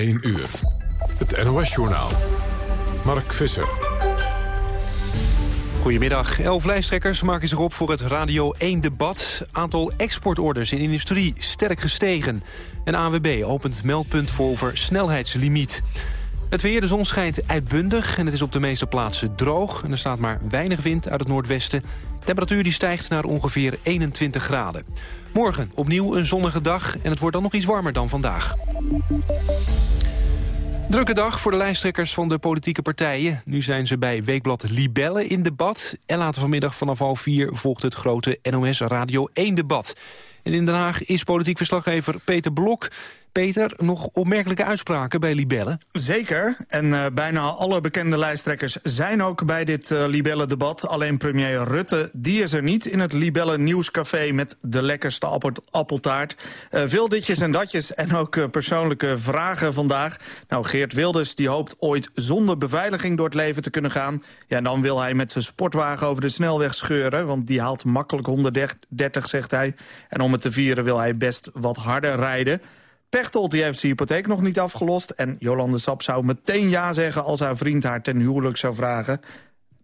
1 uur. Het NOS-journaal. Mark Visser. Goedemiddag. Elf lijsttrekkers maken zich op voor het Radio 1-debat. Aantal exportorders in industrie sterk gestegen. En AWB opent meldpunt voor over snelheidslimiet. Het weer, de zon schijnt uitbundig en het is op de meeste plaatsen droog. En er staat maar weinig wind uit het noordwesten. Temperatuur die stijgt naar ongeveer 21 graden. Morgen opnieuw een zonnige dag en het wordt dan nog iets warmer dan vandaag. Drukke dag voor de lijsttrekkers van de politieke partijen. Nu zijn ze bij Weekblad Libelle in debat. En later vanmiddag vanaf half vier volgt het grote NOS Radio 1-debat. En in Den Haag is politiek verslaggever Peter Blok. Peter, nog opmerkelijke uitspraken bij Libelle? Zeker. En uh, bijna alle bekende lijsttrekkers zijn ook bij dit uh, Libelle-debat. Alleen premier Rutte, die is er niet in het Libelle Nieuwscafé... met de lekkerste appel appeltaart. Uh, veel ditjes en datjes en ook persoonlijke vragen vandaag. Nou, Geert Wilders die hoopt ooit zonder beveiliging door het leven te kunnen gaan. Ja, dan wil hij met zijn sportwagen over de snelweg scheuren... want die haalt makkelijk 130, zegt hij. En om het te vieren wil hij best wat harder rijden... Pechtold die heeft zijn hypotheek nog niet afgelost... en Jolande Sap zou meteen ja zeggen als haar vriend haar ten huwelijk zou vragen.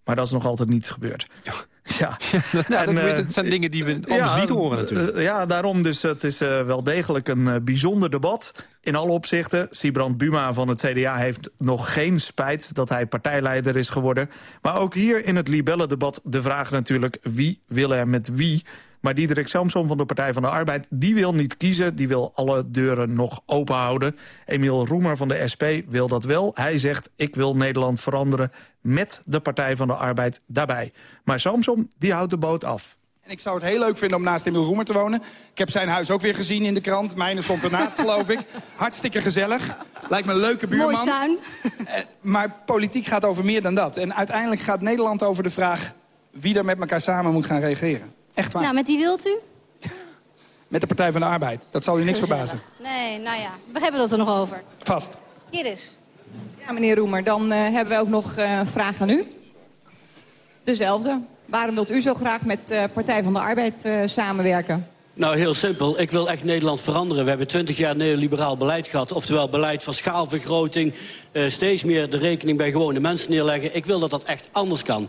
Maar dat is nog altijd niet gebeurd. Ja. Ja, nou, dat, uh, zijn dingen die we anders niet horen natuurlijk. Uh, ja, daarom dus het is uh, wel degelijk een bijzonder debat. In alle opzichten. Sibrand Buma van het CDA heeft nog geen spijt dat hij partijleider is geworden. Maar ook hier in het Libelle-debat de vraag natuurlijk... wie wil er met wie? Maar Diederik Samson van de Partij van de Arbeid... die wil niet kiezen, die wil alle deuren nog open houden. Emiel Roemer van de SP wil dat wel. Hij zegt, ik wil Nederland veranderen met de Partij van de Arbeid daarbij. Maar Samson, die houdt de boot af. En ik zou het heel leuk vinden om naast Emiel Roemer te wonen. Ik heb zijn huis ook weer gezien in de krant. Mijne stond ernaast, geloof ik. Hartstikke gezellig. Lijkt me een leuke buurman. Mooi tuin. Eh, maar politiek gaat over meer dan dat. En uiteindelijk gaat Nederland over de vraag... wie er met elkaar samen moet gaan reageren. Echt waar. Nou, met wie wilt u? met de Partij van de Arbeid. Dat zal u niks verbazen. Nee, nou ja, we hebben het er nog over. Vast. Hier is. Ja, meneer Roemer, dan uh, hebben we ook nog uh, vragen aan u. Dezelfde. Waarom wilt u zo graag met de uh, Partij van de Arbeid samenwerken? Nou, heel simpel. Ik wil echt Nederland veranderen. We hebben twintig jaar neoliberaal beleid gehad. Oftewel beleid van schaalvergroting. steeds meer de rekening bij gewone mensen neerleggen. Ik wil dat dat echt anders kan.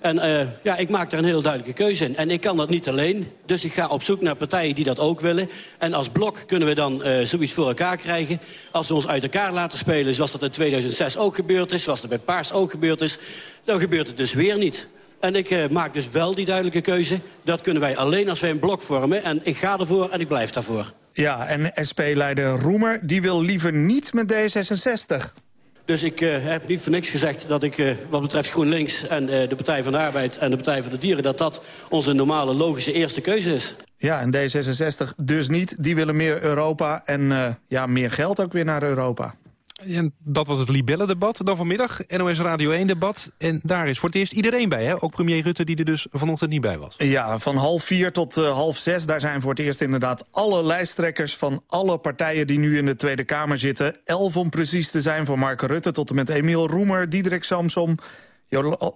En uh, ja, ik maak daar een heel duidelijke keuze in. En ik kan dat niet alleen. Dus ik ga op zoek naar partijen die dat ook willen. En als blok kunnen we dan uh, zoiets voor elkaar krijgen. Als we ons uit elkaar laten spelen, zoals dat in 2006 ook gebeurd is... zoals dat bij Paars ook gebeurd is, dan gebeurt het dus weer niet. En ik uh, maak dus wel die duidelijke keuze. Dat kunnen wij alleen als wij een blok vormen. En ik ga ervoor en ik blijf daarvoor. Ja, en SP-leider Roemer die wil liever niet met D66. Dus ik uh, heb niet voor niks gezegd dat ik uh, wat betreft GroenLinks... en uh, de Partij van de Arbeid en de Partij van de Dieren... dat dat onze normale, logische eerste keuze is. Ja, en D66 dus niet. Die willen meer Europa en ja, meer geld ook weer naar Europa. En dat was het Libelle-debat. Dan vanmiddag NOS Radio 1-debat. En daar is voor het eerst iedereen bij, hè? Ook premier Rutte, die er dus vanochtend niet bij was. Ja, van half vier tot uh, half zes. Daar zijn voor het eerst inderdaad alle lijsttrekkers... van alle partijen die nu in de Tweede Kamer zitten. Elf om precies te zijn, van Mark Rutte tot en met Emiel Roemer... Diederik Samsom,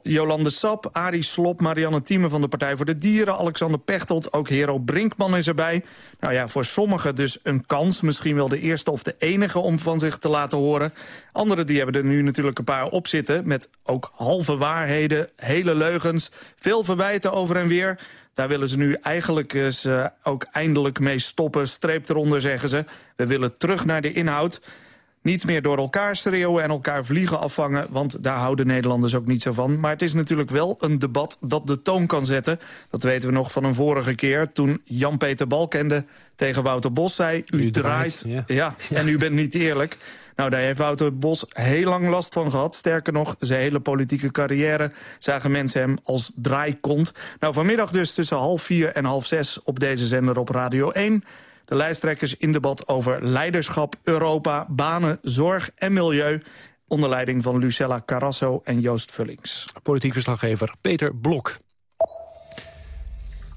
Jolande Sap, Arie Slop, Marianne Thieme van de Partij voor de Dieren... Alexander Pechtold, ook Hero Brinkman is erbij. Nou ja, voor sommigen dus een kans. Misschien wel de eerste of de enige om van zich te laten horen. Anderen die hebben er nu natuurlijk een paar op zitten... met ook halve waarheden, hele leugens, veel verwijten over en weer... Daar willen ze nu eigenlijk uh, ook eindelijk mee stoppen. Streep eronder, zeggen ze. We willen terug naar de inhoud. Niet meer door elkaar schreeuwen en elkaar vliegen afvangen... want daar houden Nederlanders ook niet zo van. Maar het is natuurlijk wel een debat dat de toon kan zetten. Dat weten we nog van een vorige keer... toen Jan-Peter Balkende tegen Wouter Bos zei... u, draait, ja. ja. en u bent niet eerlijk. Nou, daar heeft Wouter Bos heel lang last van gehad. Sterker nog, zijn hele politieke carrière zagen mensen hem als draaikont. Nou, vanmiddag dus tussen half vier en half zes op deze zender op Radio 1... De lijsttrekkers in debat over leiderschap, Europa, banen, zorg en milieu onder leiding van Lucella Carrasso en Joost Vullings. Politiek verslaggever Peter Blok.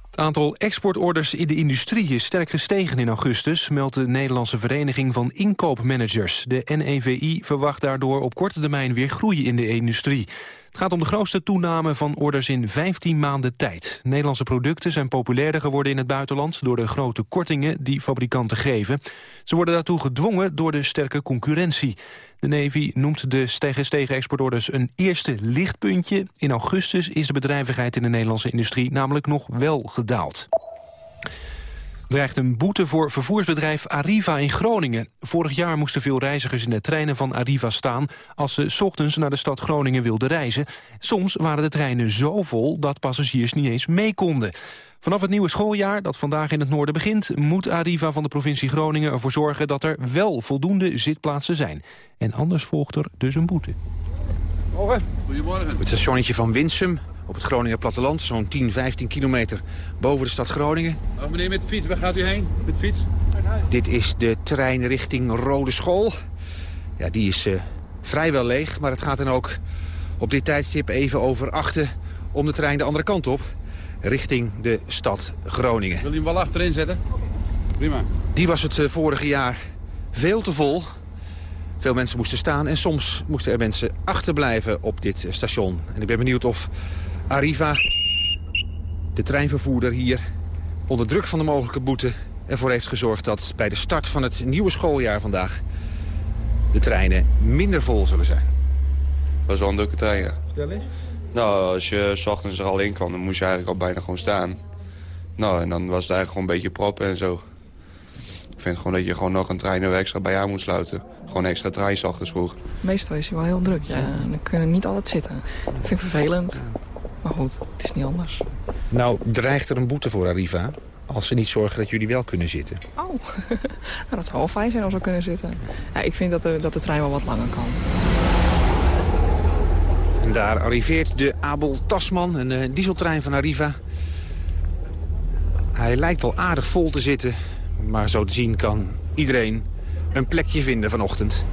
Het aantal exportorders in de industrie is sterk gestegen in augustus... meldt de Nederlandse Vereniging van Inkoopmanagers. De NEVI verwacht daardoor op korte termijn weer groei in de industrie. Het gaat om de grootste toename van orders in 15 maanden tijd. Nederlandse producten zijn populairder geworden in het buitenland... door de grote kortingen die fabrikanten geven. Ze worden daartoe gedwongen door de sterke concurrentie. De Navy noemt de gestegen exportorders een eerste lichtpuntje. In augustus is de bedrijvigheid in de Nederlandse industrie namelijk nog wel gedaald dreigt een boete voor vervoersbedrijf Arriva in Groningen. Vorig jaar moesten veel reizigers in de treinen van Arriva staan... als ze ochtends naar de stad Groningen wilden reizen. Soms waren de treinen zo vol dat passagiers niet eens mee konden. Vanaf het nieuwe schooljaar, dat vandaag in het noorden begint... moet Arriva van de provincie Groningen ervoor zorgen... dat er wel voldoende zitplaatsen zijn. En anders volgt er dus een boete. Morgen. Goedemorgen. Het stationnetje van Winsum op het Groninger platteland. Zo'n 10, 15 kilometer boven de stad Groningen. Oh, meneer met de fiets, waar gaat u heen met de fiets? Dit is de trein richting Rode School. Ja, die is uh, vrijwel leeg, maar het gaat dan ook op dit tijdstip even over achten... om de trein de andere kant op, richting de stad Groningen. Wil je hem wel achterin zetten? Prima. Die was het uh, vorige jaar veel te vol. Veel mensen moesten staan en soms moesten er mensen achterblijven op dit station. En ik ben benieuwd of Arriva, de treinvervoerder hier, onder druk van de mogelijke boete ervoor heeft gezorgd dat bij de start van het nieuwe schooljaar vandaag de treinen minder vol zullen zijn. Dat is wel een drukke trein, ja. Vertel eens. Nou, als je s ochtends er al in kwam, dan moest je eigenlijk al bijna gewoon staan. Nou, en dan was het eigenlijk gewoon een beetje proppen en zo. Ik vind gewoon dat je gewoon nog een trein extra bij jou moet sluiten. Gewoon extra trein s ochtends vroeg. Meestal is hij wel heel druk, ja. Dan kunnen niet altijd zitten. Dat vind ik vervelend. Maar goed, het is niet anders. Nou, dreigt er een boete voor Arriva als ze niet zorgen dat jullie wel kunnen zitten? Oh, nou, dat zou wel fijn zijn als we kunnen zitten. Ja, ik vind dat de, dat de trein wel wat langer kan. En daar arriveert de Abel Tasman, een uh, dieseltrein van Arriva. Hij lijkt al aardig vol te zitten, maar zo te zien kan iedereen een plekje vinden vanochtend.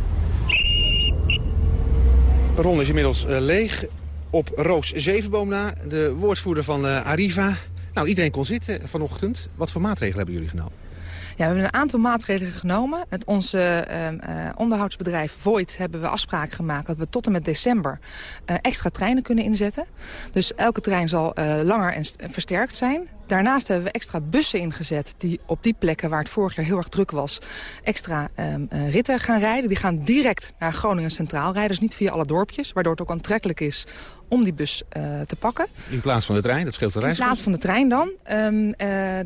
Perron is inmiddels uh, leeg op Roos Zevenboom na, de woordvoerder van uh, Arriva. Nou, iedereen kon zitten vanochtend. Wat voor maatregelen hebben jullie genomen? Ja, we hebben een aantal maatregelen genomen. Met onze uh, onderhoudsbedrijf Void hebben we afspraken gemaakt... dat we tot en met december uh, extra treinen kunnen inzetten. Dus elke trein zal langer en versterkt zijn. Daarnaast hebben we extra bussen ingezet die op die plekken waar het vorig jaar heel erg druk was... extra um, uh, ritten gaan rijden. Die gaan direct naar Groningen Centraal rijden, dus niet via alle dorpjes... waardoor het ook aantrekkelijk is om die bus uh, te pakken. In plaats van de trein, dat scheelt de reis. In plaats van de trein dan. Um, uh,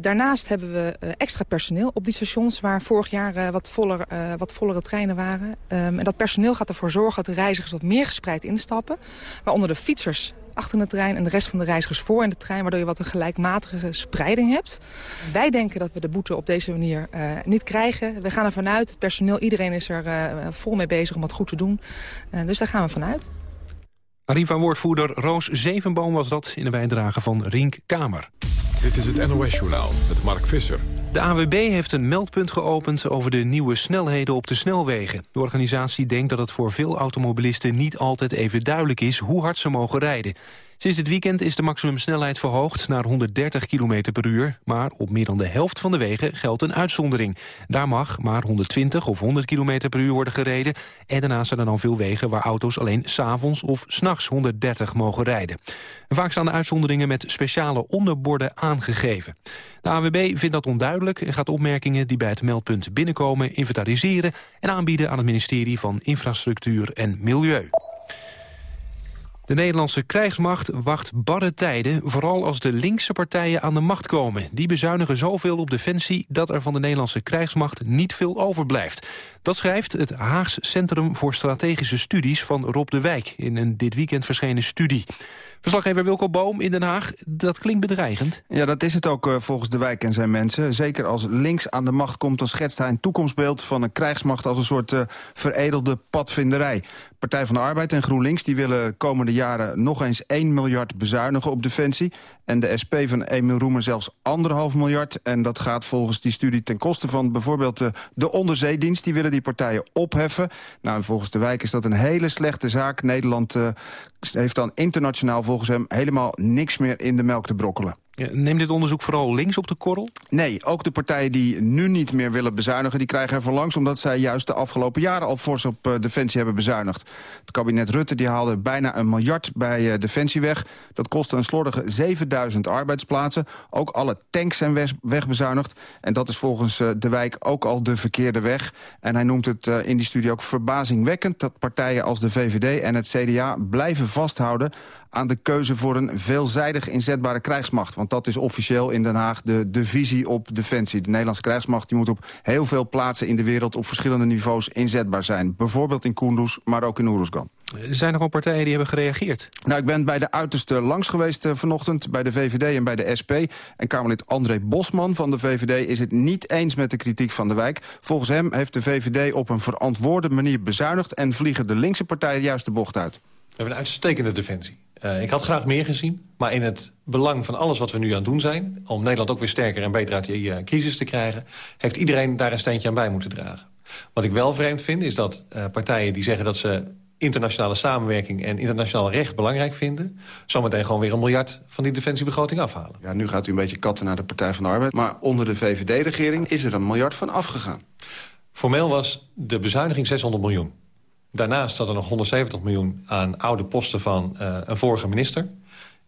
daarnaast hebben we extra personeel op die stations... waar vorig jaar wat, voller, wat vollere treinen waren. Um, en dat personeel gaat ervoor zorgen dat de reizigers wat meer gespreid instappen. Waaronder de fietsers achter de trein en de rest van de reizigers voor in de trein... waardoor je wat een gelijkmatige spreiding hebt. Wij denken dat we de boete op deze manier uh, niet krijgen. We gaan ervan uit, het personeel, iedereen is er uh, vol mee bezig om het goed te doen. Uh, dus daar gaan we vanuit. Arriva-woordvoerder Roos Zevenboom was dat in de bijdrage van Rink Kamer. Dit is het NOS-journaal met Mark Visser. De AWB heeft een meldpunt geopend over de nieuwe snelheden op de snelwegen. De organisatie denkt dat het voor veel automobilisten niet altijd even duidelijk is hoe hard ze mogen rijden. Sinds het weekend is de maximumsnelheid verhoogd naar 130 km per uur. Maar op meer dan de helft van de wegen geldt een uitzondering. Daar mag maar 120 of 100 km per uur worden gereden. En daarnaast zijn er dan veel wegen waar auto's alleen s'avonds of s'nachts 130 mogen rijden. vaak staan de uitzonderingen met speciale onderborden aangegeven. De AWB vindt dat onduidelijk en gaat opmerkingen die bij het meldpunt binnenkomen inventariseren en aanbieden aan het ministerie van Infrastructuur en Milieu. De Nederlandse krijgsmacht wacht barre tijden, vooral als de linkse partijen aan de macht komen. Die bezuinigen zoveel op defensie dat er van de Nederlandse krijgsmacht niet veel overblijft. Dat schrijft het Haags Centrum voor Strategische Studies van Rob de Wijk in een dit weekend verschenen studie. Verslaggever Wilco Boom in Den Haag, dat klinkt bedreigend. Ja, dat is het ook uh, volgens de wijk en zijn mensen. Zeker als links aan de macht komt, dan schetst hij een toekomstbeeld... van een krijgsmacht als een soort uh, veredelde padvinderij. Partij van de Arbeid en GroenLinks die willen komende jaren... nog eens 1 miljard bezuinigen op defensie. En de SP van Emiel Roemer zelfs anderhalf miljard. En dat gaat volgens die studie ten koste van bijvoorbeeld de, de onderzeedienst. Die willen die partijen opheffen. Nou, volgens de wijk is dat een hele slechte zaak. Nederland heeft dan internationaal volgens hem helemaal niks meer in de melk te brokkelen. Neemt dit onderzoek vooral links op de korrel? Nee, ook de partijen die nu niet meer willen bezuinigen... die krijgen er van langs omdat zij juist de afgelopen jaren... al fors op uh, Defensie hebben bezuinigd. Het kabinet Rutte die haalde bijna een miljard bij uh, Defensie weg. Dat kostte een slordige 7000 arbeidsplaatsen. Ook alle tanks zijn wegbezuinigd. En dat is volgens uh, De Wijk ook al de verkeerde weg. En hij noemt het in die studie ook verbazingwekkend... dat partijen als de VVD en het CDA blijven vasthouden aan de keuze voor een veelzijdig inzetbare krijgsmacht. Want dat is officieel in Den Haag de, de visie op defensie. De Nederlandse krijgsmacht die moet op heel veel plaatsen in de wereld... op verschillende niveaus inzetbaar zijn. Bijvoorbeeld in Kunduz, maar ook in Oeruzgan. Zijn er al partijen die hebben gereageerd? Nou, ik ben bij de uiterste langs geweest uh, vanochtend, bij de VVD en bij de SP. En Kamerlid André Bosman van de VVD is het niet eens met de kritiek van de wijk. Volgens hem heeft de VVD op een verantwoorde manier bezuinigd... en vliegen de linkse partijen juist de bocht uit. We hebben een uitstekende defensie. Uh, ik had graag meer gezien, maar in het belang van alles wat we nu aan het doen zijn... om Nederland ook weer sterker en beter uit die uh, crisis te krijgen... heeft iedereen daar een steentje aan bij moeten dragen. Wat ik wel vreemd vind, is dat uh, partijen die zeggen dat ze internationale samenwerking en internationaal recht belangrijk vinden... zometeen gewoon weer een miljard van die defensiebegroting afhalen. Ja, nu gaat u een beetje katten naar de Partij van de Arbeid... maar onder de VVD-regering is er een miljard van afgegaan. Formeel was de bezuiniging 600 miljoen. Daarnaast zat er nog 170 miljoen aan oude posten van uh, een vorige minister.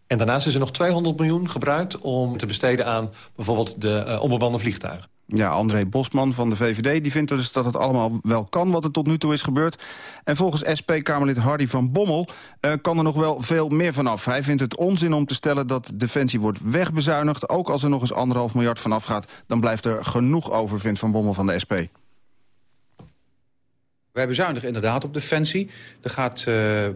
En daarnaast is er nog 200 miljoen gebruikt om te besteden aan bijvoorbeeld de uh, vliegtuigen. Ja, André Bosman van de VVD die vindt dus dat het allemaal wel kan wat er tot nu toe is gebeurd. En volgens SP-Kamerlid Hardy van Bommel uh, kan er nog wel veel meer vanaf. Hij vindt het onzin om te stellen dat Defensie wordt wegbezuinigd. Ook als er nog eens anderhalf miljard vanaf gaat, dan blijft er genoeg over, vindt Van Bommel van de SP. Wij bezuinigen inderdaad op Defensie. Er gaat uh,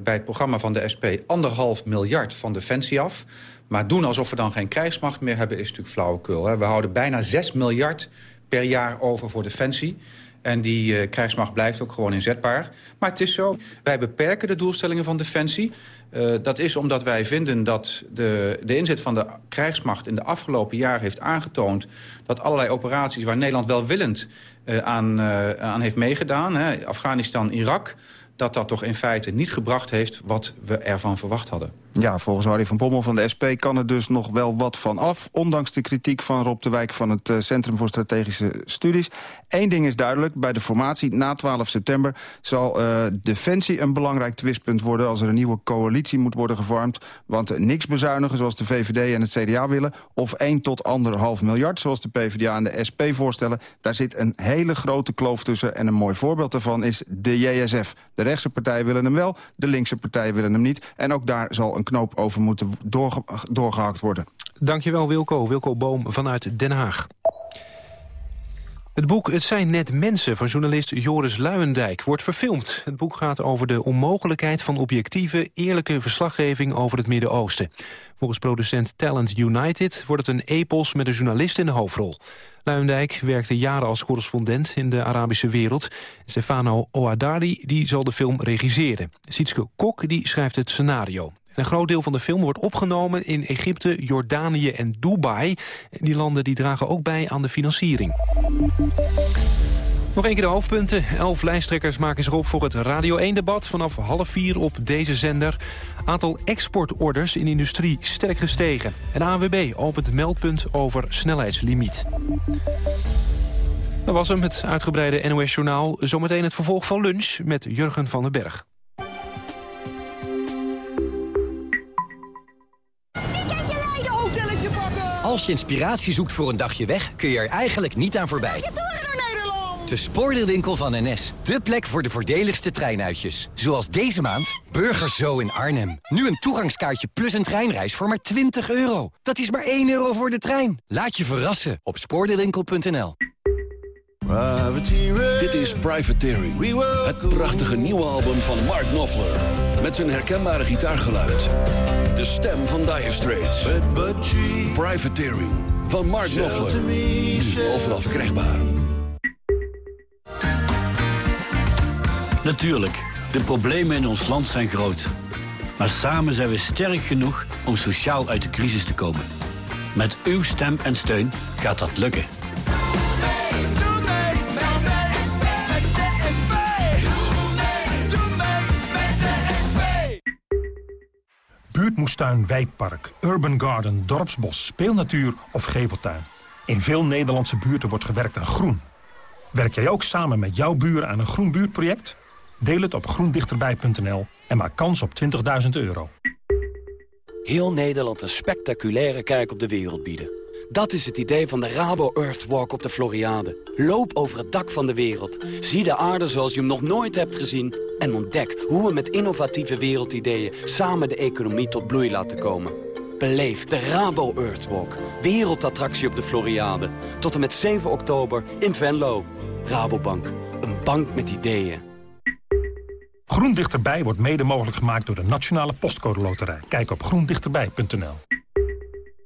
bij het programma van de SP anderhalf miljard van Defensie af. Maar doen alsof we dan geen krijgsmacht meer hebben is natuurlijk flauwekul. Hè. We houden bijna 6 miljard per jaar over voor Defensie. En die uh, krijgsmacht blijft ook gewoon inzetbaar. Maar het is zo, wij beperken de doelstellingen van Defensie. Uh, dat is omdat wij vinden dat de, de inzet van de krijgsmacht... in de afgelopen jaren heeft aangetoond... dat allerlei operaties waar Nederland welwillend uh, aan, uh, aan heeft meegedaan... Hè, Afghanistan, Irak dat dat toch in feite niet gebracht heeft wat we ervan verwacht hadden. Ja, volgens Harry van Bommel van de SP kan er dus nog wel wat van af... ondanks de kritiek van Rob de Wijk van het Centrum voor Strategische Studies. Eén ding is duidelijk, bij de formatie na 12 september... zal uh, Defensie een belangrijk twistpunt worden... als er een nieuwe coalitie moet worden gevormd. Want niks bezuinigen zoals de VVD en het CDA willen... of 1 tot 1,5 miljard zoals de PvdA en de SP voorstellen... daar zit een hele grote kloof tussen. En een mooi voorbeeld daarvan is de JSF. De rechtse partijen willen hem wel, de linkse partijen willen hem niet. En ook daar zal knoop over moeten doorge doorgehakt worden. Dankjewel Wilco. Wilco Boom vanuit Den Haag. Het boek Het zijn net mensen van journalist Joris Luijendijk wordt verfilmd. Het boek gaat over de onmogelijkheid van objectieve, eerlijke verslaggeving over het Midden-Oosten. Volgens producent Talent United wordt het een epos met een journalist in de hoofdrol. Luijendijk werkte jaren als correspondent in de Arabische wereld. Stefano Ouadari die zal de film regisseren. Sietske Kok die schrijft het scenario. Een groot deel van de film wordt opgenomen in Egypte, Jordanië en Dubai. Die landen die dragen ook bij aan de financiering. Nog een keer de hoofdpunten. Elf lijsttrekkers maken zich op voor het Radio 1-debat... vanaf half vier op deze zender. Aantal exportorders in industrie sterk gestegen. En ANWB opent meldpunt over snelheidslimiet. Dat was hem, het uitgebreide NOS-journaal. Zometeen het vervolg van lunch met Jurgen van den Berg. Als je inspiratie zoekt voor een dagje weg, kun je er eigenlijk niet aan voorbij. De spoordeelwinkel van NS. De plek voor de voordeligste treinuitjes. Zoals deze maand Burgers Zo in Arnhem. Nu een toegangskaartje plus een treinreis voor maar 20 euro. Dat is maar 1 euro voor de trein. Laat je verrassen op spoordeelwinkel.nl. Dit is Privateering. Het prachtige nieuwe album van Mark Knopfler. Met zijn herkenbare gitaargeluid. De stem van Dire Straits. Privateering van Mark Knopfler. Nu overal verkrijgbaar. Natuurlijk, de problemen in ons land zijn groot. Maar samen zijn we sterk genoeg om sociaal uit de crisis te komen. Met uw stem en steun gaat dat lukken. Buurtmoestuin, wijkpark, urban garden, dorpsbos, speelnatuur of geveltuin. In veel Nederlandse buurten wordt gewerkt aan groen. Werk jij ook samen met jouw buren aan een groen buurtproject? Deel het op groendichterbij.nl en maak kans op 20.000 euro. Heel Nederland een spectaculaire kijk op de wereld bieden. Dat is het idee van de Rabo Earthwalk op de Floriade. Loop over het dak van de wereld. Zie de aarde zoals je hem nog nooit hebt gezien. En ontdek hoe we met innovatieve wereldideeën samen de economie tot bloei laten komen. Beleef de Rabo Earthwalk. Wereldattractie op de Floriade. Tot en met 7 oktober in Venlo. Rabobank. Een bank met ideeën. Groen Dichterbij wordt mede mogelijk gemaakt door de Nationale Postcode Loterij. Kijk op groendichterbij.nl.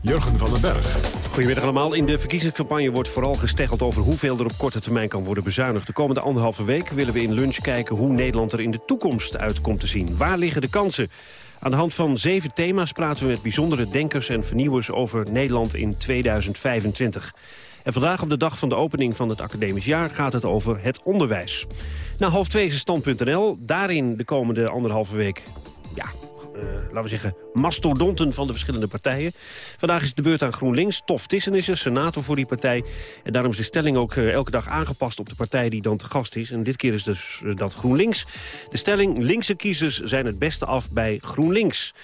Jurgen van den Berg. Goedemiddag allemaal. In de verkiezingscampagne wordt vooral gesteggeld over hoeveel er op korte termijn kan worden bezuinigd. De komende anderhalve week willen we in lunch kijken hoe Nederland er in de toekomst uit komt te zien. Waar liggen de kansen? Aan de hand van zeven thema's praten we met bijzondere denkers en vernieuwers over Nederland in 2025. En vandaag op de dag van de opening van het academisch jaar gaat het over het onderwijs. Na half twee is stand.nl. Daarin de komende anderhalve week ja, laten we zeggen, mastodonten van de verschillende partijen. Vandaag is de beurt aan GroenLinks. Tof Tissen is er, senator voor die partij. En daarom is de stelling ook uh, elke dag aangepast op de partij die dan te gast is. En dit keer is dus uh, dat GroenLinks. De stelling, linkse kiezers zijn het beste af bij GroenLinks.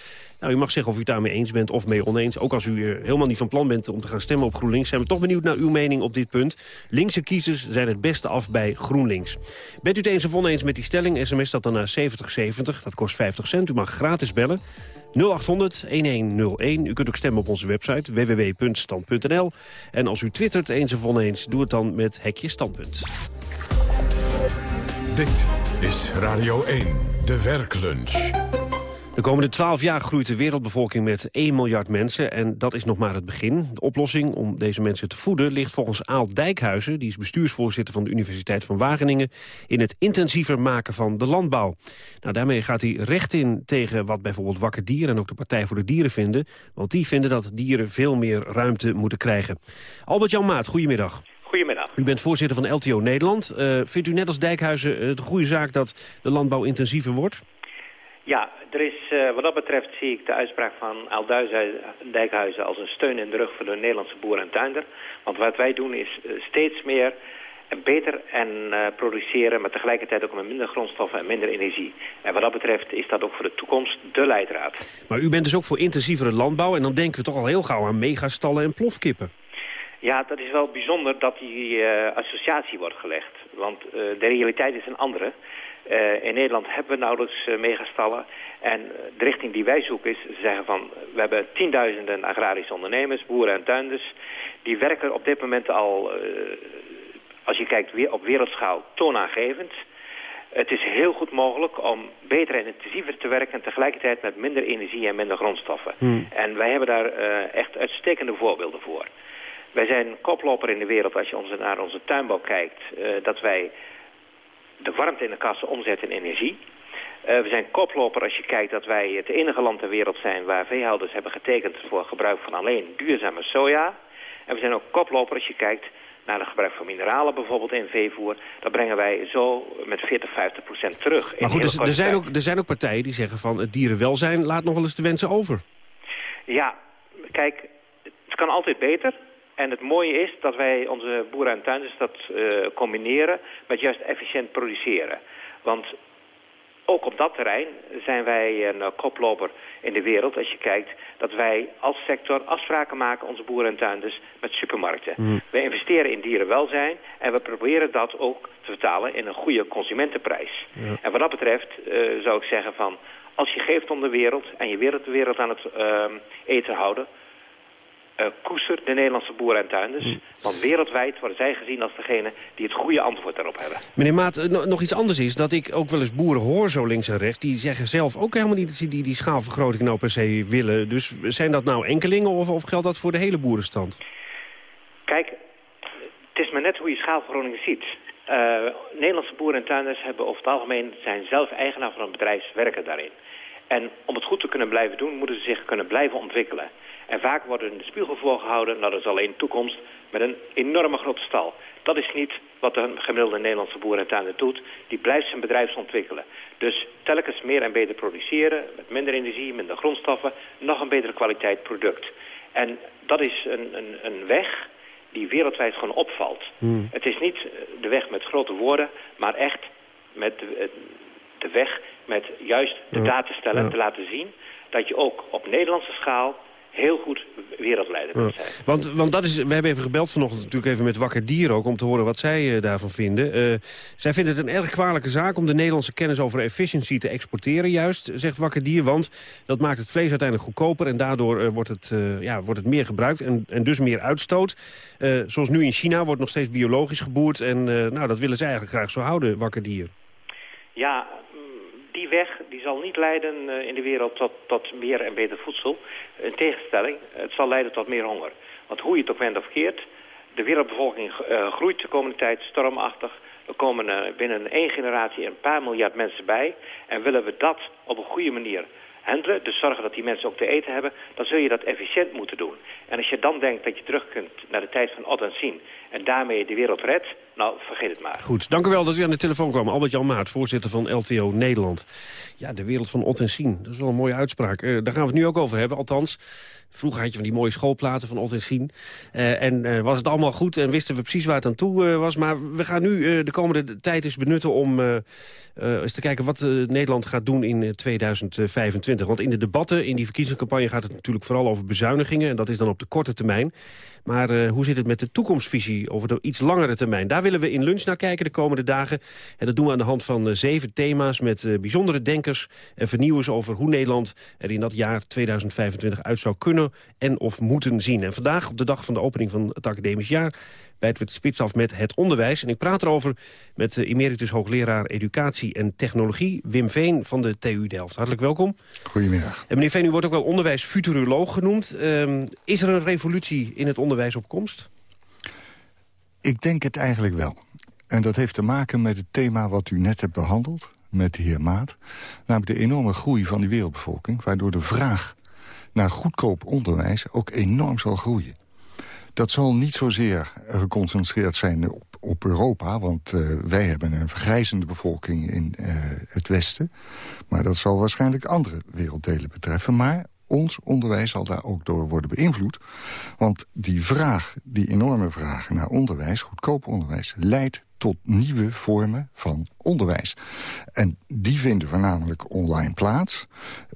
Nou, u mag zeggen of u het daarmee eens bent of mee oneens. Ook als u helemaal niet van plan bent om te gaan stemmen op GroenLinks... zijn we toch benieuwd naar uw mening op dit punt. Linkse kiezers zijn het beste af bij GroenLinks. Bent u het eens of oneens met die stelling? SMS dat dan naar 7070, dat kost 50 cent. U mag gratis bellen. 0800-1101. U kunt ook stemmen op onze website www.stand.nl. En als u twittert eens of oneens, doe het dan met Hekje Standpunt. Dit is Radio 1, de werklunch. De komende 12 jaar groeit de wereldbevolking met 1 miljard mensen. En dat is nog maar het begin. De oplossing om deze mensen te voeden ligt volgens Aalt Dijkhuizen... die is bestuursvoorzitter van de Universiteit van Wageningen... in het intensiever maken van de landbouw. Nou, daarmee gaat hij recht in tegen wat bijvoorbeeld Wakker Dier... en ook de Partij voor de Dieren vinden. Want die vinden dat dieren veel meer ruimte moeten krijgen. Albert-Jan Maat, goedemiddag. Goedemiddag. U bent voorzitter van LTO Nederland. Uh, vindt u net als Dijkhuizen het een goede zaak dat de landbouw intensiever wordt? Ja, er is, uh, wat dat betreft zie ik de uitspraak van Al Dijkhuizen als een steun in de rug voor de Nederlandse boer en tuinder. Want wat wij doen is uh, steeds meer en beter en uh, produceren, maar tegelijkertijd ook met minder grondstoffen en minder energie. En wat dat betreft is dat ook voor de toekomst de leidraad. Maar u bent dus ook voor intensievere landbouw en dan denken we toch al heel gauw aan megastallen en plofkippen. Ja, dat is wel bijzonder dat die associatie wordt gelegd. Want de realiteit is een andere. In Nederland hebben we nauwelijks megastallen. En de richting die wij zoeken is, ze zeggen van... we hebben tienduizenden agrarische ondernemers, boeren en tuinders... die werken op dit moment al, uh, als je kijkt weer op wereldschaal, toonaangevend. Het is heel goed mogelijk om beter en intensiever te werken... en tegelijkertijd met minder energie en minder grondstoffen. Hmm. En wij hebben daar echt uitstekende voorbeelden voor. Wij zijn koploper in de wereld als je onze, naar onze tuinbouw kijkt... dat wij de warmte in de kassen omzetten in energie. Uh, we zijn koploper als je kijkt dat wij het enige land ter wereld zijn... waar veehouders hebben getekend voor gebruik van alleen duurzame soja. En we zijn ook koploper als je kijkt naar het gebruik van mineralen bijvoorbeeld in veevoer. Dat brengen wij zo met 40, 50 procent terug. Maar goed, er, er, zijn ook, er zijn ook partijen die zeggen van het dierenwelzijn laat nog wel eens de wensen over. Ja, kijk, het kan altijd beter. En het mooie is dat wij onze boeren en tuinders dat uh, combineren met juist efficiënt produceren. Want ook op dat terrein zijn wij een uh, koploper in de wereld. Als je kijkt dat wij als sector afspraken maken, onze boeren en tuinders, met supermarkten. Mm. We investeren in dierenwelzijn en we proberen dat ook te vertalen in een goede consumentenprijs. Ja. En wat dat betreft uh, zou ik zeggen van, als je geeft om de wereld en je wereld de wereld aan het uh, eten houden uh, koester de Nederlandse boeren en tuinders. Mm. Want wereldwijd worden zij gezien als degene die het goede antwoord daarop hebben. Meneer Maat, eh, nog iets anders is dat ik ook wel eens boeren hoor zo links en rechts. Die zeggen zelf ook helemaal niet dat ze die, die schaalvergroting nou per se willen. Dus zijn dat nou enkelingen of, of geldt dat voor de hele boerenstand? Kijk, Het is maar net hoe je schaalvergroting ziet. Uh, Nederlandse boeren en tuinders hebben over het algemeen zijn zelf eigenaar van een bedrijf, werken daarin. En om het goed te kunnen blijven doen, moeten ze zich kunnen blijven ontwikkelen. En vaak worden de spiegel voorgehouden, nou dat is alleen toekomst, met een enorme grote stal. Dat is niet wat een gemiddelde Nederlandse boer tuinder doet. Die blijft zijn bedrijf ontwikkelen. Dus telkens meer en beter produceren, met minder energie, minder grondstoffen, nog een betere kwaliteit product. En dat is een, een, een weg die wereldwijd gewoon opvalt. Hmm. Het is niet de weg met grote woorden, maar echt met de, de weg met juist de data stellen, te laten zien dat je ook op Nederlandse schaal heel goed wereldleider zijn. Want, want dat is, we hebben even gebeld vanochtend natuurlijk even met Wakker Dier ook... om te horen wat zij uh, daarvan vinden. Uh, zij vinden het een erg kwalijke zaak om de Nederlandse kennis over efficiency te exporteren juist, zegt Wakker Dier. Want dat maakt het vlees uiteindelijk goedkoper en daardoor uh, wordt, het, ja, wordt het meer gebruikt en, en dus meer uitstoot. zoals nu in China wordt nog steeds biologisch geboerd en nou, dat willen zij eigenlijk graag zo houden, Wakker Dier. Ja, die zal niet leiden uh, in de wereld tot, tot meer en beter voedsel. In tegenstelling, het zal leiden tot meer honger. Want hoe je het ook bent of keert, de wereldbevolking uh, groeit de komende tijd stormachtig. Er komen uh, binnen één generatie een paar miljard mensen bij. En willen we dat op een goede manier handelen, dus zorgen dat die mensen ook te eten hebben, dan zul je dat efficiënt moeten doen. En als je dan denkt dat je terug kunt naar de tijd van Odd en en daarmee de wereld redt, nou, vergeet het maar. Goed, dank u wel dat u aan de telefoon kwam. Albert-Jan Maat, voorzitter van LTO Nederland. Ja, de wereld van Ot en Sien, dat is wel een mooie uitspraak. Uh, daar gaan we het nu ook over hebben, althans. Vroeger had je van die mooie schoolplaten van Ot en Sien. Uh, en uh, was het allemaal goed en wisten we precies waar het aan toe was. Maar we gaan nu de komende tijd eens benutten om eens te kijken wat Nederland gaat doen in 2025. Want in de debatten, in die verkiezingscampagne gaat het natuurlijk vooral over bezuinigingen. En dat is dan op de korte termijn. Maar hoe zit het met de toekomstvisie over de iets langere termijn? Daar willen we in lunch naar kijken de komende dagen. En dat doen we aan de hand van uh, zeven thema's met uh, bijzondere denkers en vernieuwers over hoe Nederland er in dat jaar 2025 uit zou kunnen en of moeten zien. En vandaag, op de dag van de opening van het academisch jaar, bijten we het spits af met het onderwijs. En ik praat erover met de emeritus hoogleraar educatie en technologie... Wim Veen van de TU Delft. Hartelijk welkom. Goedemiddag. En meneer Veen, u wordt ook wel onderwijsfuturoloog genoemd. Um, is er een revolutie in het onderwijs op komst? Ik denk het eigenlijk wel. En dat heeft te maken met het thema wat u net hebt behandeld met de heer Maat. Namelijk de enorme groei van die wereldbevolking... waardoor de vraag naar goedkoop onderwijs ook enorm zal groeien. Dat zal niet zozeer geconcentreerd zijn op, op Europa... want uh, wij hebben een vergrijzende bevolking in uh, het Westen. Maar dat zal waarschijnlijk andere werelddelen betreffen. Maar ons onderwijs zal daar ook door worden beïnvloed. Want die vraag, die enorme vraag naar onderwijs, goedkoop onderwijs... leidt tot nieuwe vormen van onderwijs. En die vinden voornamelijk online plaats...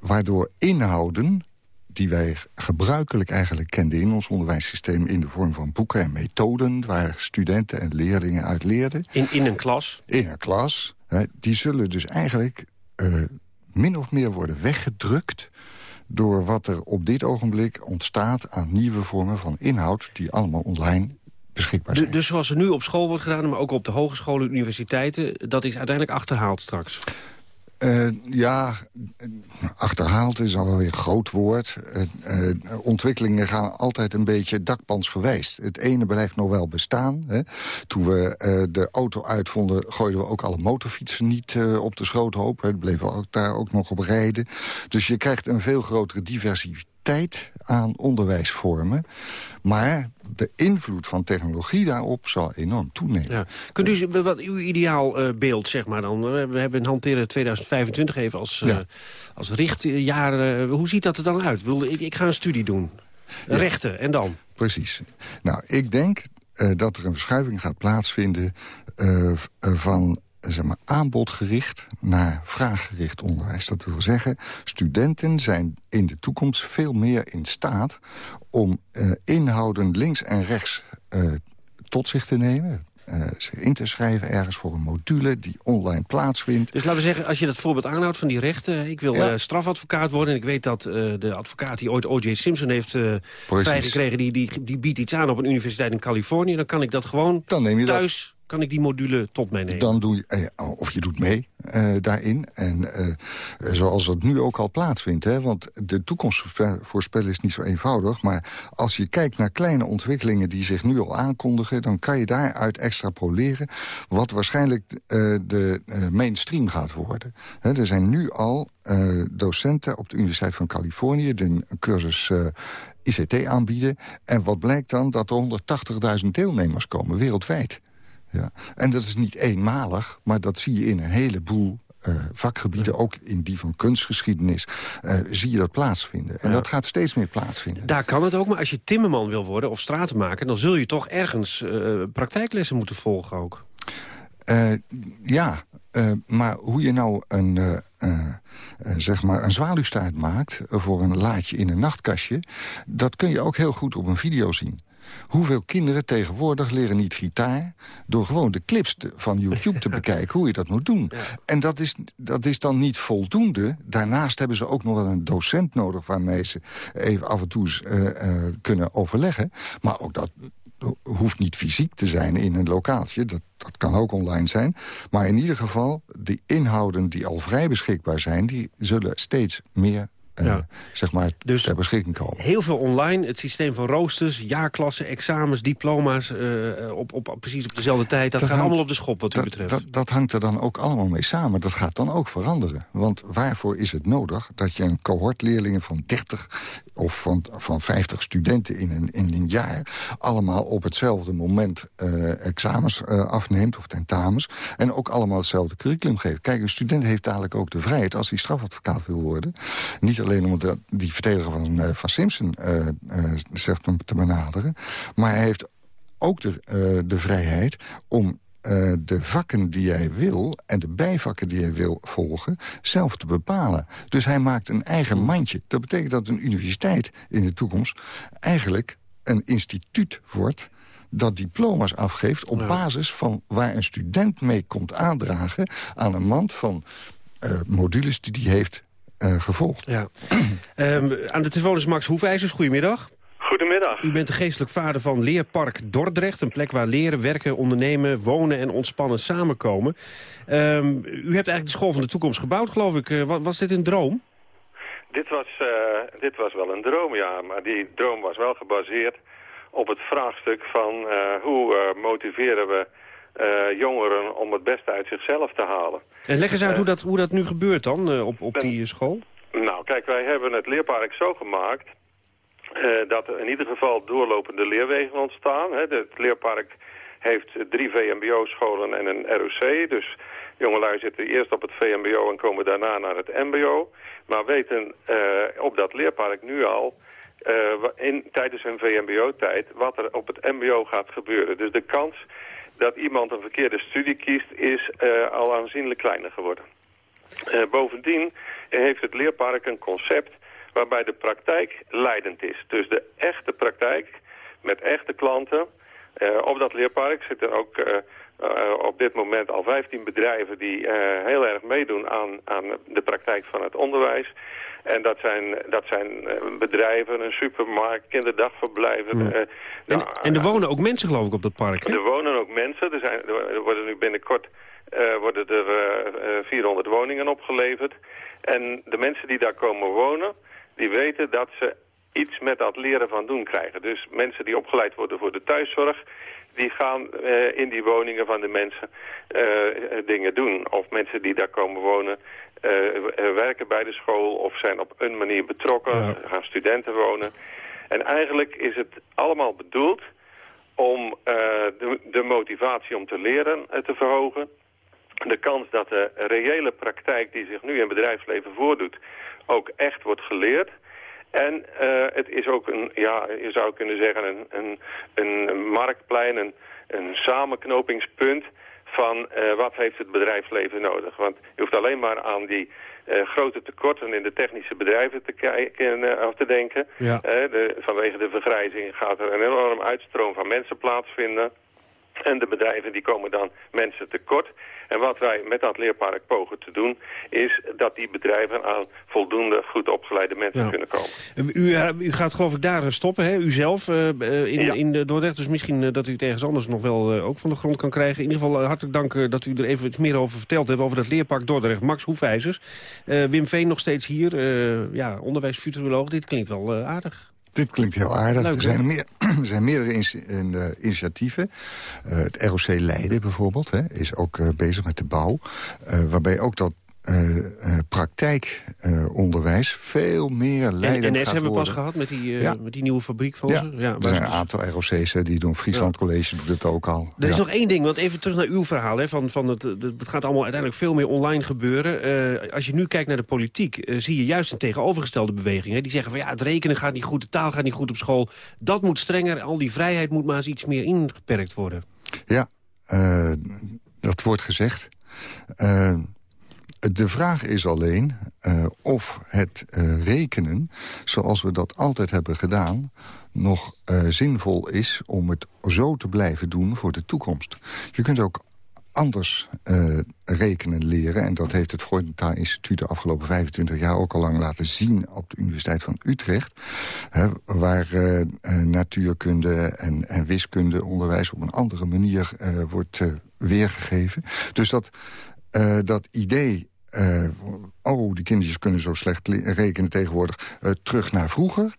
waardoor inhouden die wij gebruikelijk eigenlijk kenden in ons onderwijssysteem... in de vorm van boeken en methoden waar studenten en leerlingen uit leerden. In, in een klas? In een klas. Hè, die zullen dus eigenlijk uh, min of meer worden weggedrukt door wat er op dit ogenblik ontstaat aan nieuwe vormen van inhoud... die allemaal online beschikbaar zijn. Dus zoals er nu op school wordt gedaan, maar ook op de hogescholen en universiteiten... dat is uiteindelijk achterhaald straks? Uh, ja, achterhaald is al wel weer een groot woord. Uh, ontwikkelingen gaan altijd een beetje dakpansgewijs. Het ene blijft nog wel bestaan. Hè. Toen we de auto uitvonden, gooiden we ook alle motorfietsen niet op de schroothoop. Het bleven we ook daar ook nog op rijden. Dus je krijgt een veel grotere diversiteit aan onderwijsvormen. Maar de invloed van technologie daarop zal enorm toenemen. Ja. Kunt u wat uw ideaalbeeld, zeg maar dan? We hebben hanteren 2025 even als, ja. uh, als richtjaar. Uh, hoe ziet dat er dan uit? Ik, ik ga een studie doen. Ja. Rechten, en dan? Precies. Nou, ik denk uh, dat er een verschuiving gaat plaatsvinden van zeg maar, aanbodgericht naar vraaggericht onderwijs. Dat wil zeggen, studenten zijn in de toekomst veel meer in staat... om uh, inhouden links en rechts uh, tot zich te nemen... Uh, zich in te schrijven ergens voor een module die online plaatsvindt. Dus laten we zeggen, als je dat voorbeeld aanhoudt van die rechten... ik wil ja. strafadvocaat worden en ik weet dat de advocaat die ooit O.J. Simpson heeft vrijgekregen... Die, die, die biedt iets aan op een universiteit in Californië... dan kan ik dat gewoon dan neem je thuis kan ik die module tot mij nemen? Dan doe je, eh, of je doet mee eh, daarin. En eh, zoals dat nu ook al plaatsvindt. Hè, want de toekomst voorspellen is niet zo eenvoudig. Maar als je kijkt naar kleine ontwikkelingen die zich nu al aankondigen... dan kan je daaruit extrapoleren wat waarschijnlijk de mainstream gaat worden. Hè, er zijn nu al docenten op de Universiteit van Californië... de cursus ICT aanbieden. En wat blijkt dan? Dat er 180.000 deelnemers komen wereldwijd. Ja. En dat is niet eenmalig, maar dat zie je in een heleboel uh, vakgebieden, ook in die van kunstgeschiedenis, uh, zie je dat plaatsvinden. En dat gaat steeds meer plaatsvinden. Daar kan het ook, maar als je timmerman wil worden of stratenmaker... dan zul je toch ergens uh, praktijklessen moeten volgen ook. ja, maar hoe je nou een, zeg maar een zwaluwstaart maakt... voor een laadje in een nachtkastje... dat kun je ook heel goed op een video zien. Hoeveel kinderen tegenwoordig leren niet gitaar... door gewoon de clips van YouTube te bekijken hoe je dat moet doen. En dat is, dat is dan niet voldoende. Daarnaast hebben ze ook nog wel een docent nodig... waarmee ze even af en toe uh, kunnen overleggen. Maar ook dat hoeft niet fysiek te zijn in een lokaaltje. Dat, dat kan ook online zijn. Maar in ieder geval, de inhouden die al vrij beschikbaar zijn... die zullen steeds meer ja. zeg maar, dus ter beschikking komen. Heel veel online, het systeem van roosters, jaarklassen, examens, diploma's... Uh, op, op, precies op dezelfde tijd, dat, gaat allemaal op de schop wat u betreft. Dat, dat, hangt er dan ook allemaal mee samen. Dat gaat dan ook veranderen. Want waarvoor is het nodig dat je een cohort leerlingen van 30 of van, van 50 studenten in een, in een jaar... allemaal op hetzelfde moment uh, examens uh, afneemt of tentamens... en ook allemaal hetzelfde curriculum geeft. Kijk, een student heeft dadelijk ook de vrijheid... als hij strafadvocaat wil worden... niet alleen om de, die verdediger van, uh, van Simpson zegt om te benaderen... maar hij heeft ook de, de vrijheid om uh, de vakken die jij wil en de bijvakken die jij wil volgen... zelf te bepalen. Dus hij maakt een eigen hmm. mandje. Dat betekent dat een universiteit in de toekomst... eigenlijk een instituut wordt dat diploma's afgeeft op basis van waar een student mee komt aandragen... aan een mand van uh, modules die hij heeft uh, gevolgd. Ja. um, aan de telefoon is Max Hoefijzers. Goedemiddag. Goedemiddag. U bent de geestelijk vader van Leerpark Dordrecht. Een plek waar leren, werken, ondernemen, wonen en ontspannen samenkomen. Um, u hebt eigenlijk de school van de toekomst gebouwd, geloof ik. Uh, was dit een droom? Dit was, uh, dit was wel een droom, ja. Maar die droom was wel gebaseerd op het vraagstuk van uh, hoe motiveren we jongeren om het beste uit zichzelf te halen. En leg eens uit hoe, dat, hoe dat nu gebeurt dan op, op die school. Nou, kijk, wij hebben het leerpark zo gemaakt dat er in ieder geval doorlopende leerwegen ontstaan. Hè. Het leerpark heeft drie VMBO-scholen en een ROC. Dus jongelui zitten eerst op het VMBO en komen daarna naar het MBO. Maar weten uh, op dat leerpark nu al, uh, in, tijdens hun VMBO-tijd, wat er op het MBO gaat gebeuren. Dus de kans dat iemand een verkeerde studie kiest, is al aanzienlijk kleiner geworden. bovendien heeft het leerpark een concept waarbij de praktijk leidend is. Dus de echte praktijk met echte klanten. Uh, op dat leerpark zitten ook uh, uh, op dit moment al 15 bedrijven die heel erg meedoen aan, aan de praktijk van het onderwijs. En dat zijn, dat zijn bedrijven, een supermarkt, kinderdagverblijven. Hmm. en, nou, en er wonen ook mensen geloof ik op dat park, hè? Er wonen ook mensen. Er, zijn, er worden nu binnenkort worden er 400 woningen opgeleverd. En de mensen die daar komen wonen, die weten dat ze iets met dat leren van doen krijgen. Dus mensen die opgeleid worden voor de thuiszorg, die gaan uh, in die woningen van de mensen uh, dingen doen. Of mensen die daar komen wonen, werken bij de school of zijn op een manier betrokken, gaan studenten wonen. En eigenlijk is het allemaal bedoeld om de, de, motivatie om te leren te verhogen. De kans dat de reële praktijk die zich nu in bedrijfsleven voordoet ook echt wordt geleerd. En uh, het is ook een, ja, je zou kunnen zeggen, een, een, een marktplein, een, een samenknopingspunt van uh, wat heeft het bedrijfsleven nodig. Want je hoeft alleen maar aan die uh, grote tekorten in de technische bedrijven te kijken of te denken. Ja. de, vanwege de vergrijzing gaat er een enorm uitstroom van mensen plaatsvinden. En de bedrijven die komen dan mensen tekort. En wat wij met dat leerpark pogen te doen... is dat die bedrijven aan voldoende goed opgeleide mensen kunnen komen. U, uh, u, gaat geloof ik daar stoppen, hè? u zelf, uh, in, ja. in Dordrecht. Dus misschien uh, dat u het ergens anders nog wel ook van de grond kan krijgen. In ieder geval hartelijk dank dat u er even iets meer over verteld hebt... over dat leerpark Dordrecht. Max Hoefijzers. Wim Veen nog steeds hier, ja, onderwijsfuturoloog. Dit klinkt wel aardig. Dit klinkt heel aardig. er, zijn meer, er zijn meerdere in, uh, initiatieven. Uh, het ROC Leiden bijvoorbeeld hè, is ook uh, bezig met de bouw. waarbij ook dat uh, uh, praktijkonderwijs veel meer leidend en, NS hebben we pas gehad met die, ja. met die nieuwe fabriek van ja. ze? Ja, er zijn een aantal ROC's die doen. Friesland ja. College doet het ook al. Er is nog één ding, want even terug naar uw verhaal. Hè, van, van het, het gaat allemaal uiteindelijk veel meer online gebeuren. als je nu kijkt naar de politiek, zie je juist een tegenovergestelde beweging. Hè, die zeggen van ja, het rekenen gaat niet goed, de taal gaat niet goed op school. Dat moet strenger, al die vrijheid moet maar eens iets meer ingeperkt worden. Ja, dat wordt gezegd. De vraag is alleen uh, of het uh, rekenen, zoals we dat altijd hebben gedaan... nog uh, zinvol is om het zo te blijven doen voor de toekomst. Je kunt ook anders rekenen leren. En dat heeft het Freudentaal Instituut de afgelopen 25 jaar ook al lang laten zien op de Universiteit van Utrecht. Hè, waar natuurkunde en, en wiskunde onderwijs op een andere manier wordt weergegeven. Dus dat uh, dat idee... Uh, oh, die kindertjes kunnen zo slecht rekenen tegenwoordig... Uh, terug naar vroeger.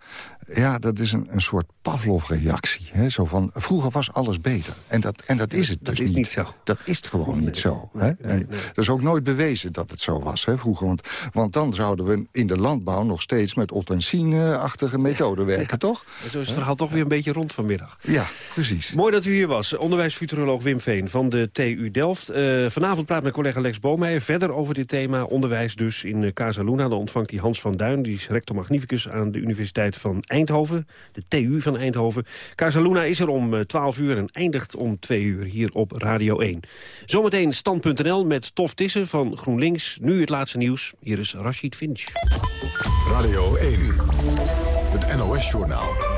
Ja, dat is een, een soort Pavlov-reactie. Zo van, vroeger was alles beter. En dat, en dat is het dat dus is niet. zo. Dat is het gewoon niet zo. Hè? Nee, nee. Er is ook nooit bewezen dat het zo was hè, vroeger. Want, want dan zouden we in de landbouw nog steeds... met Ottensine-achtige methoden werken, ja. toch? En zo is het verhaal toch weer een beetje rond vanmiddag. Ja, precies. Mooi dat u hier was. Onderwijsfuturoloog Wim Veen van de TU Delft. Uh, vanavond praat mijn collega Lex Boomeijer verder over dit thema. Onderwijs dus in Casaluna. Dan ontvangt hij Hans van Duin. Die is rector magnificus aan de Universiteit van Eindhoven. De TU van Eindhoven. Casaluna is er om 12 uur en eindigt om 2 uur hier op Radio 1. Zometeen stand.nl met Tof Tissen van GroenLinks. Nu het laatste nieuws. Hier is Rashid Finch. Radio 1, het NOS-journaal.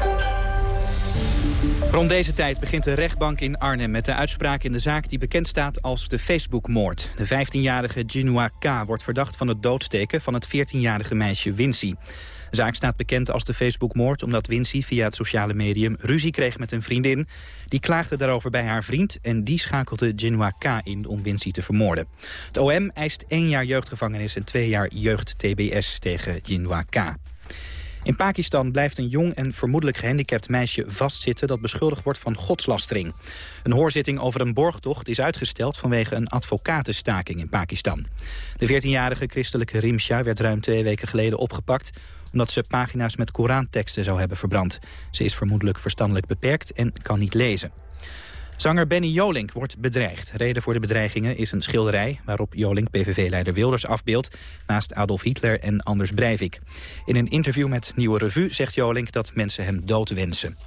Rond deze tijd begint de rechtbank in Arnhem met de uitspraak in de zaak die bekend staat als de Facebook-moord. De 15-jarige Jinua K. wordt verdacht van het doodsteken van het 14-jarige meisje Wincy. De zaak staat bekend als de Facebook-moord omdat Wincy via het sociale medium ruzie kreeg met een vriendin. Die klaagde daarover bij haar vriend en die schakelde Jinua K. in om Wincy te vermoorden. Het OM eist één jaar jeugdgevangenis en twee jaar jeugd-TBS tegen Jinua K. In Pakistan blijft een jong en vermoedelijk gehandicapt meisje vastzitten... dat beschuldigd wordt van godslastering. Een hoorzitting over een borgtocht is uitgesteld... vanwege een advocatenstaking in Pakistan. De 14-jarige christelijke Rimsha werd ruim twee weken geleden opgepakt... omdat ze pagina's met Koranteksten zou hebben verbrand. Ze is vermoedelijk verstandelijk beperkt en kan niet lezen. Zanger Benny Jolink wordt bedreigd. Reden voor de bedreigingen is een schilderij... waarop Jolink PVV-leider Wilders afbeeldt... naast Adolf Hitler en Anders Breivik. In een interview met Nieuwe Revue zegt Jolink dat mensen hem dood wensen.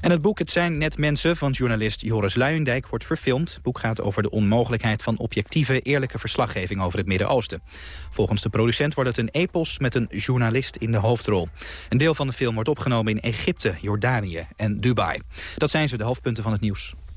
En het boek Het zijn net mensen van journalist Joris Luijendijk wordt verfilmd. Het boek gaat over de onmogelijkheid van objectieve, eerlijke verslaggeving over het Midden-Oosten. Volgens de producent wordt het een epos met een journalist in de hoofdrol. Een deel van de film wordt opgenomen in Egypte, Jordanië en Dubai. Dat zijn ze, de hoofdpunten van het nieuws.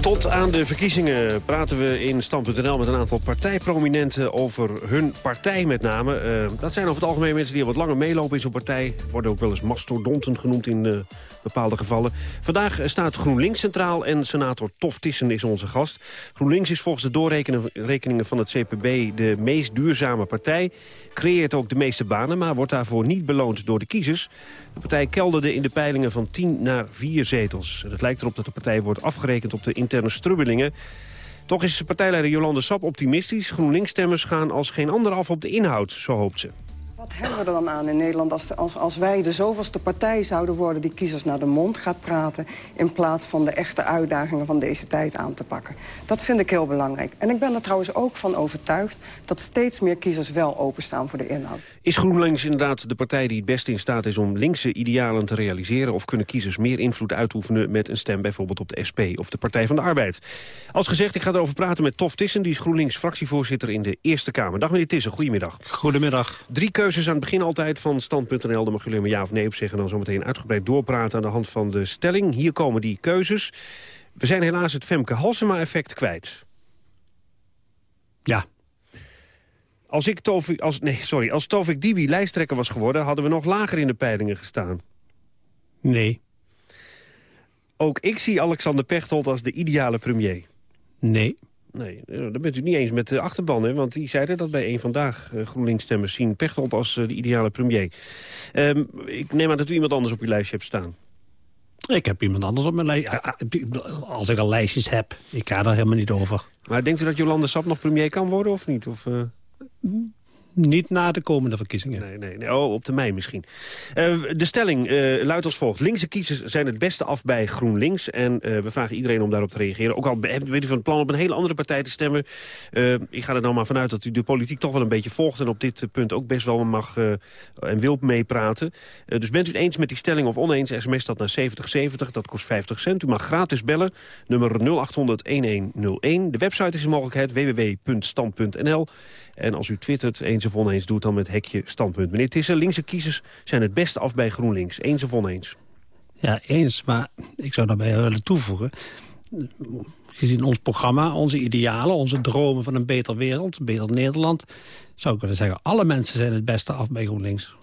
Tot aan de verkiezingen praten we in Stand.nl met een aantal partijprominenten over hun partij met name. Uh, dat zijn over het algemeen mensen die al wat langer meelopen in zo'n partij. Worden ook wel eens mastodonten genoemd in uh, bepaalde gevallen. Vandaag staat GroenLinks centraal en senator Tof Tissen is onze gast. GroenLinks is volgens de doorrekeningen van het CPB de meest duurzame partij. Creëert ook de meeste banen, maar wordt daarvoor niet beloond door de kiezers. De partij kelderde in de peilingen van 10 naar 4 zetels. Het lijkt erop dat de partij wordt afgerekend op de interne strubbelingen. Toch is partijleider Jolande Sap optimistisch. GroenLinks-stemmers gaan als geen ander af op de inhoud, zo hoopt ze. Wat hebben we er dan aan in Nederland... als, als, als wij de zoveelste partij zouden worden die kiezers naar de mond gaat praten... in plaats van de echte uitdagingen van deze tijd aan te pakken. Dat vind ik heel belangrijk. En ik ben er trouwens ook van overtuigd... dat steeds meer kiezers wel openstaan voor de inhoud. Is GroenLinks inderdaad de partij die het beste in staat is om linkse idealen te realiseren... of kunnen kiezers meer invloed uitoefenen met een stem bijvoorbeeld op de SP of de Partij van de Arbeid? Als gezegd, ik ga erover praten met Tof Tissen, die is GroenLinks fractievoorzitter in de Eerste Kamer. Dag meneer Tissen, goedemiddag. Goedemiddag. Drie keuzes aan het begin altijd van stand.nl. Daar mag jullie maar ja of nee op zeggen. En dan zometeen uitgebreid doorpraten aan de hand van de stelling. Hier komen die keuzes. We zijn helaas het Femke Halsema-effect kwijt. Ja. Als, ik Tovik, als, nee, sorry, als Tovik Dibi lijsttrekker was geworden... hadden we nog lager in de peilingen gestaan. Nee. Ook ik zie Alexander Pechtold als de ideale premier. Nee. Nee, eh, daar bent u niet eens met de achterban, hè? want die zeiden dat bij een vandaag uh, GroenLinks-stemmers zien Pechtold als uh, de ideale premier. Um, ik neem aan dat u iemand anders op uw lijstje hebt staan. Ik heb iemand anders op mijn lijstje. Als ik al lijstjes heb, ik ga daar helemaal niet over. Maar denkt u dat Jolande Sap nog premier kan worden of niet? Of, uh... Niet na de komende verkiezingen. Nee, nee, nee. Oh, op termijn misschien. Uh, de stelling uh, luidt als volgt. Linkse kiezers zijn het beste af bij GroenLinks. En uh, we vragen iedereen om daarop te reageren. Ook al weet u van het plan om een hele andere partij te stemmen. ik ga er nou maar vanuit dat u de politiek toch wel een beetje volgt... en op dit punt ook best wel mag en wilt meepraten. dus bent u het eens met die stelling of oneens... sms dat naar 7070, dat kost 50 cent. U mag gratis bellen, nummer 0800-1101. De website is een mogelijkheid, www.stand.nl. En als u twittert eens of oneens, doet dan met hekje standpunt. Meneer Tissen, linkse kiezers zijn het beste af bij GroenLinks. Eens of oneens? Ja, eens, maar ik zou daarbij willen toevoegen gezien ons programma, onze idealen, onze dromen van een beter wereld, een beter Nederland, zou ik willen zeggen, alle mensen zijn het beste af bij GroenLinks.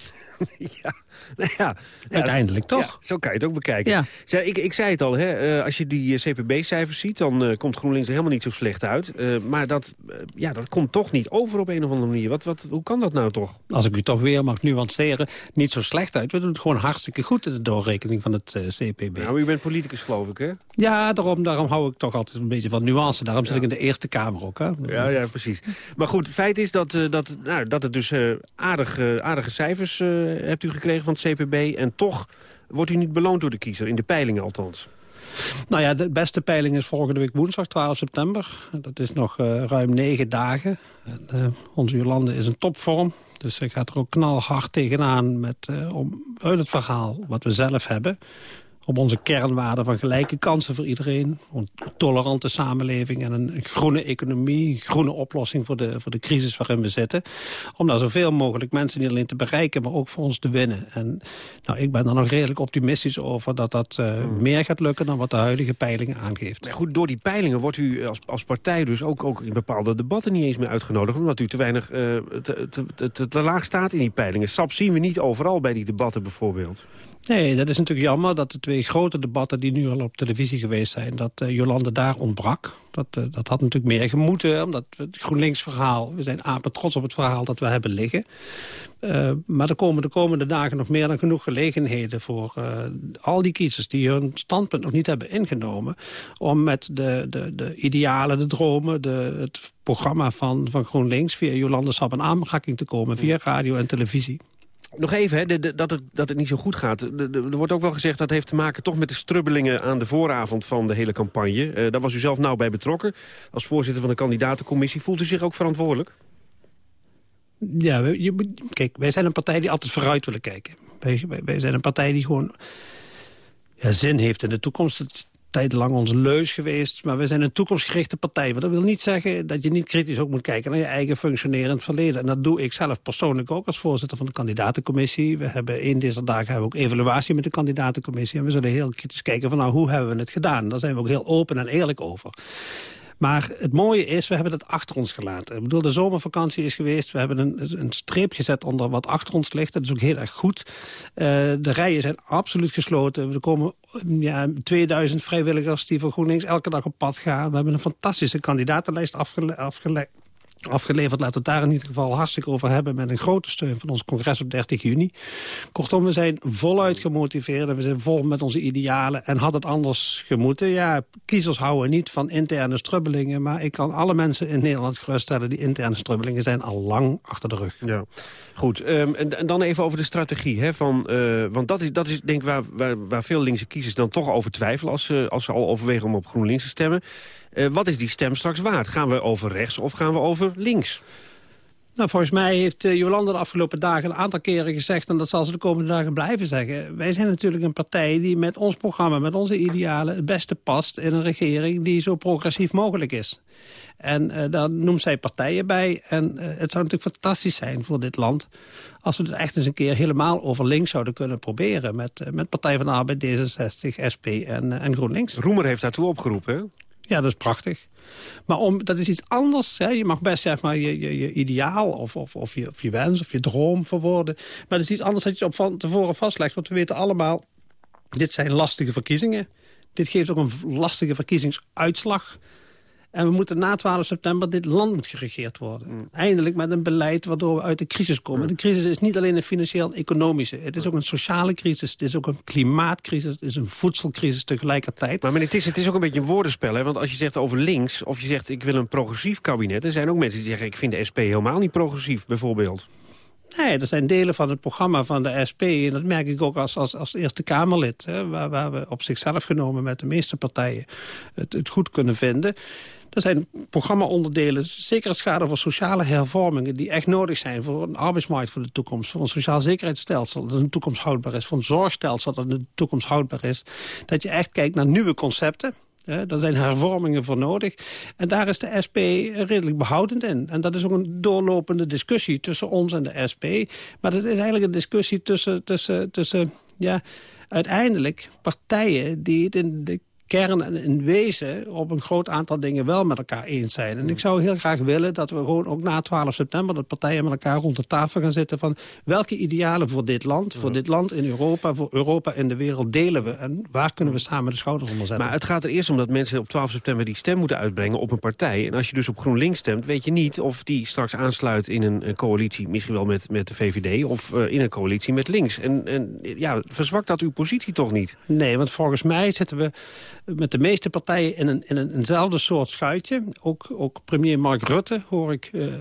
ja, nou ja, Uiteindelijk toch? zo kan je het ook bekijken. Ja. ik, ik zei het al, hè, eh, als je die eh, CPB-cijfers ziet... dan uh, komt GroenLinks er helemaal niet zo slecht uit. Uh, maar dat, ja, dat komt toch niet over op een of andere manier. Wat, wat, hoe kan dat nou toch? Als ik u toch weer mag nuanceren, niet zo slecht uit. We doen het gewoon hartstikke goed in de doorrekening van het CPB. Nou, u bent politicus geloof ik, hè? Ja, daarom, daarom hou ik toch altijd een beetje van nuance. Daarom zit ik in de Eerste Kamer ook, hè? Ja, ja precies. Maar goed, feit is dat, dat, nou, dat het dus aardig, aardige cijfers hebt u gekregen van het CPB... En toch wordt u niet beloond door de kiezer, in de peilingen althans. Nou ja, de beste peiling is volgende week woensdag, 12 september. Dat is nog uh, ruim negen dagen. En, uh, onze Jolande is in topvorm. Dus ze gaat er ook knalhard tegenaan met, om, uit het verhaal wat we zelf hebben op onze kernwaarden van gelijke kansen voor iedereen. Een tolerante samenleving en een groene economie. Een groene oplossing voor de, voor de crisis waarin we zitten. Om daar zoveel mogelijk mensen niet alleen te bereiken, maar ook voor ons te winnen. En nou, ik ben er nog redelijk optimistisch over dat dat uh, meer gaat lukken dan wat de huidige peilingen aangeeft. Maar goed, door die peilingen wordt u als, als partij dus ook, ook in bepaalde debatten niet eens meer uitgenodigd. Omdat u te weinig uh, te, te, te, te laag staat in die peilingen. SAP zien we niet overal bij die debatten bijvoorbeeld. Nee, dat is natuurlijk jammer dat de twee grote debatten die nu al op televisie geweest zijn, dat uh, Jolande daar ontbrak. Dat, uh, dat had natuurlijk meer gemoeten, omdat het GroenLinks-verhaal, we zijn apen trots op het verhaal dat we hebben liggen. Uh, maar er komen de komende dagen nog meer dan genoeg gelegenheden voor al die kiezers die hun standpunt nog niet hebben ingenomen, om met de, de, de idealen, de dromen, de, het programma van, van GroenLinks via Jolande Sap in aanraking te komen, via radio en televisie. Nog even, hè, dat, het, dat het niet zo goed gaat. Er wordt ook wel gezegd dat heeft te maken toch met de strubbelingen aan de vooravond van de hele campagne. Uh, daar was u zelf nauw bij betrokken. Als voorzitter van de kandidatencommissie. Voelt u zich ook verantwoordelijk? Ja, je, kijk, wij zijn een partij die altijd vooruit willen kijken. Wij, wij, zijn een partij die gewoon ja, zin heeft in de toekomst tijdenlang onze leus geweest. Maar we zijn een toekomstgerichte partij. Maar dat wil niet zeggen dat je niet kritisch ook moet kijken... naar je eigen functionerend verleden. En dat doe ik zelf persoonlijk ook als voorzitter van de kandidatencommissie. We hebben in deze dagen hebben we ook evaluatie met de kandidatencommissie. En we zullen heel kritisch kijken van nou, hoe hebben we het gedaan. Daar zijn we ook heel open en eerlijk over. Maar het mooie is, we hebben het achter ons gelaten. Ik bedoel, de zomervakantie is geweest. We hebben een, een streep gezet onder wat achter ons ligt. Dat is ook heel erg goed. Uh, de rijen zijn absoluut gesloten. Er komen ja, 2000 vrijwilligers die voor GroenLinks elke dag op pad gaan. We hebben een fantastische kandidatenlijst afgele afgelegd afgeleverd. Laten we het daar in ieder geval hartstikke over hebben... met een grote steun van ons congres op 30 juni. Kortom, we zijn voluit gemotiveerd en we zijn vol met onze idealen. En had het anders gemoeten? Ja, kiezers houden niet van interne strubbelingen... maar ik kan alle mensen in Nederland geruststellen... die interne strubbelingen zijn al lang achter de rug. Ja. Goed, um, en, dan even over de strategie. Hè, van, uh, want dat is, dat is denk ik waar, waar, waar, veel linkse kiezers dan toch over twijfelen... als ze, als ze al overwegen om op GroenLinks te stemmen. Uh, wat is die stem straks waard? Gaan we over rechts of gaan we over links? Nou, volgens mij heeft uh, Jolanda de afgelopen dagen een aantal keren gezegd... en dat zal ze de komende dagen blijven zeggen. Wij zijn natuurlijk een partij die met ons programma, met onze idealen... het beste past in een regering die zo progressief mogelijk is. En uh, daar noemt zij partijen bij. En uh, het zou natuurlijk fantastisch zijn voor dit land... als we het echt eens een keer helemaal over links zouden kunnen proberen... met, uh, met Partij van de Arbeid, D66, SP en, en GroenLinks. Roemer heeft daartoe opgeroepen, hè? Ja, dat is prachtig. Maar om, dat is iets anders. Hè. Je mag best zeg maar, je, je, ideaal of, of, of, je, je wens of je droom verwoorden. Maar het is iets anders dat je op van tevoren vastlegt. Want we weten allemaal, dit zijn lastige verkiezingen. Dit geeft ook een lastige verkiezingsuitslag. En we moeten na 12 september, dit land moet geregeerd worden. Mm. Eindelijk met een beleid waardoor we uit de crisis komen. Mm. De crisis is niet alleen een financieel-economische. Het is ook een sociale crisis, het is ook een klimaatcrisis... het is een voedselcrisis tegelijkertijd. Maar meneer Tis, het is ook een beetje een woordenspel. Hè? Want als je zegt over links, of je zegt ik wil een progressief kabinet... er zijn ook mensen die zeggen ik vind de SP helemaal niet progressief, bijvoorbeeld. Nee, er zijn delen van het programma van de SP... en dat merk ik ook als, als, als Eerste Kamerlid... Hè, waar, waar we op zichzelf genomen met de meeste partijen het, het goed kunnen vinden... Er zijn programmaonderdelen, zeker gaat over sociale hervormingen... die echt nodig zijn voor een arbeidsmarkt voor de toekomst... voor een sociaal zekerheidsstelsel dat in de toekomst houdbaar is... voor een zorgstelsel dat in de toekomst houdbaar is. Dat je echt kijkt naar nieuwe concepten... Daar zijn hervormingen voor nodig. En daar is de SP redelijk behoudend in. En dat is ook een doorlopende discussie tussen ons en de SP. Maar dat is eigenlijk een discussie tussen, tussen, tussen ja, uiteindelijk partijen die het in de kern en in wezen op een groot aantal dingen wel met elkaar eens zijn. En ik zou heel graag willen dat we gewoon ook na 12 september... dat partijen met elkaar rond de tafel gaan zitten van... welke idealen voor dit land, voor dit land in Europa... voor Europa in de wereld delen we en waar kunnen we samen de schouders onder zetten. Maar het gaat er eerst om dat mensen op 12 september die stem moeten uitbrengen op een partij. En als je dus op GroenLinks stemt, weet je niet of die straks aansluit in een, coalitie... misschien wel met, met de VVD of uh, in een coalitie met links. En, en ja, verzwakt dat uw positie toch niet? Nee, want volgens mij zitten we met de meeste partijen in, een, in een, eenzelfde soort schuitje. Ook, ook premier Mark Rutte hoor ik, uh,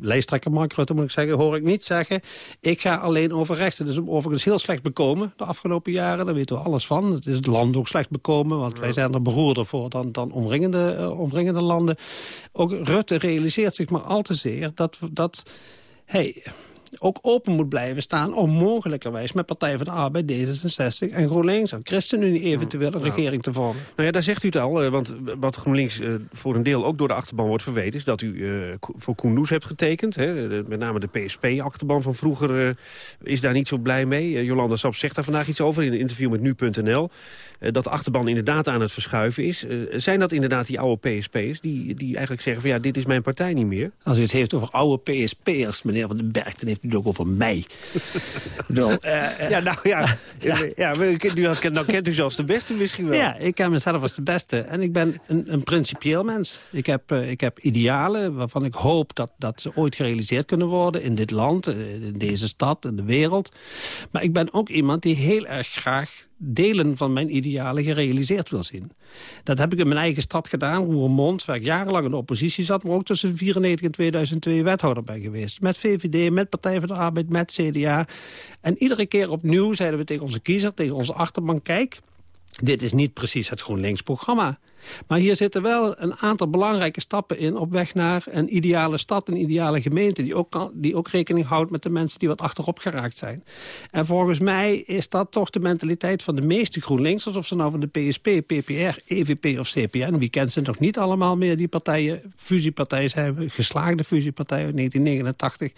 lijsttrekker Mark Rutte moet ik zeggen, hoor ik niet zeggen. Ik ga alleen over rechts. Het is overigens heel slecht bekomen de afgelopen jaren. Daar weten we alles van. Het is het land ook slecht bekomen, want wij zijn er beroerder voor dan, dan omringende, uh, omringende landen. Ook Rutte realiseert zich maar al te zeer dat... dat hey, ook open moet blijven staan... om mogelijkerwijs met Partij van de Arbeid, D66 en GroenLinks... en ChristenUnie eventueel een regering te vormen. Nou ja, daar zegt u het al. Eh, want wat GroenLinks uh, voor een deel ook door de achterban wordt verweten... is dat u uh, voor Koendoes hebt getekend. Hè? met name de PSP-achterban van vroeger is daar niet zo blij mee. Jolanda Sap zegt daar vandaag iets over in een interview met Nu.nl. dat de achterban inderdaad aan het verschuiven is. zijn dat inderdaad die oude PSP'ers die, die eigenlijk zeggen... van ja, dit is mijn partij niet meer? Als u het heeft over oude PSP'ers, meneer Van den Berg... dan heeft het ook over mij. bedoel, uh, ja, nou ja. ja. ja nu, dan kent u zelfs de beste misschien wel. Ja, ik ken mezelf als de beste. En ik ben een, een principieel mens. Ik heb, uh, ik heb idealen waarvan ik hoop dat, dat ze ooit gerealiseerd kunnen worden... in dit land, in deze stad, in de wereld. Maar ik ben ook iemand die heel erg graag delen van mijn idealen gerealiseerd wil zien. Dat heb ik in mijn eigen stad gedaan, Roermond, waar ik jarenlang in de oppositie zat... maar ook tussen 1994 en 2002 wethouder ben geweest. Met VVD, met Partij van de Arbeid, met CDA. En iedere keer opnieuw zeiden we tegen onze kiezer, tegen onze achterban... kijk, dit is niet precies het GroenLinks-programma. Maar hier zitten wel een aantal belangrijke stappen in... op weg naar een ideale stad, een ideale gemeente... die ook, die ook rekening houdt met de mensen die wat achterop geraakt zijn. En volgens mij is dat toch de mentaliteit van de meeste GroenLinksers... of ze nou van de PSP, PPR, EVP of CPN... wie kent ze nog niet allemaal meer, die partijen... fusiepartijen zijn, geslaagde fusiepartijen uit 1989...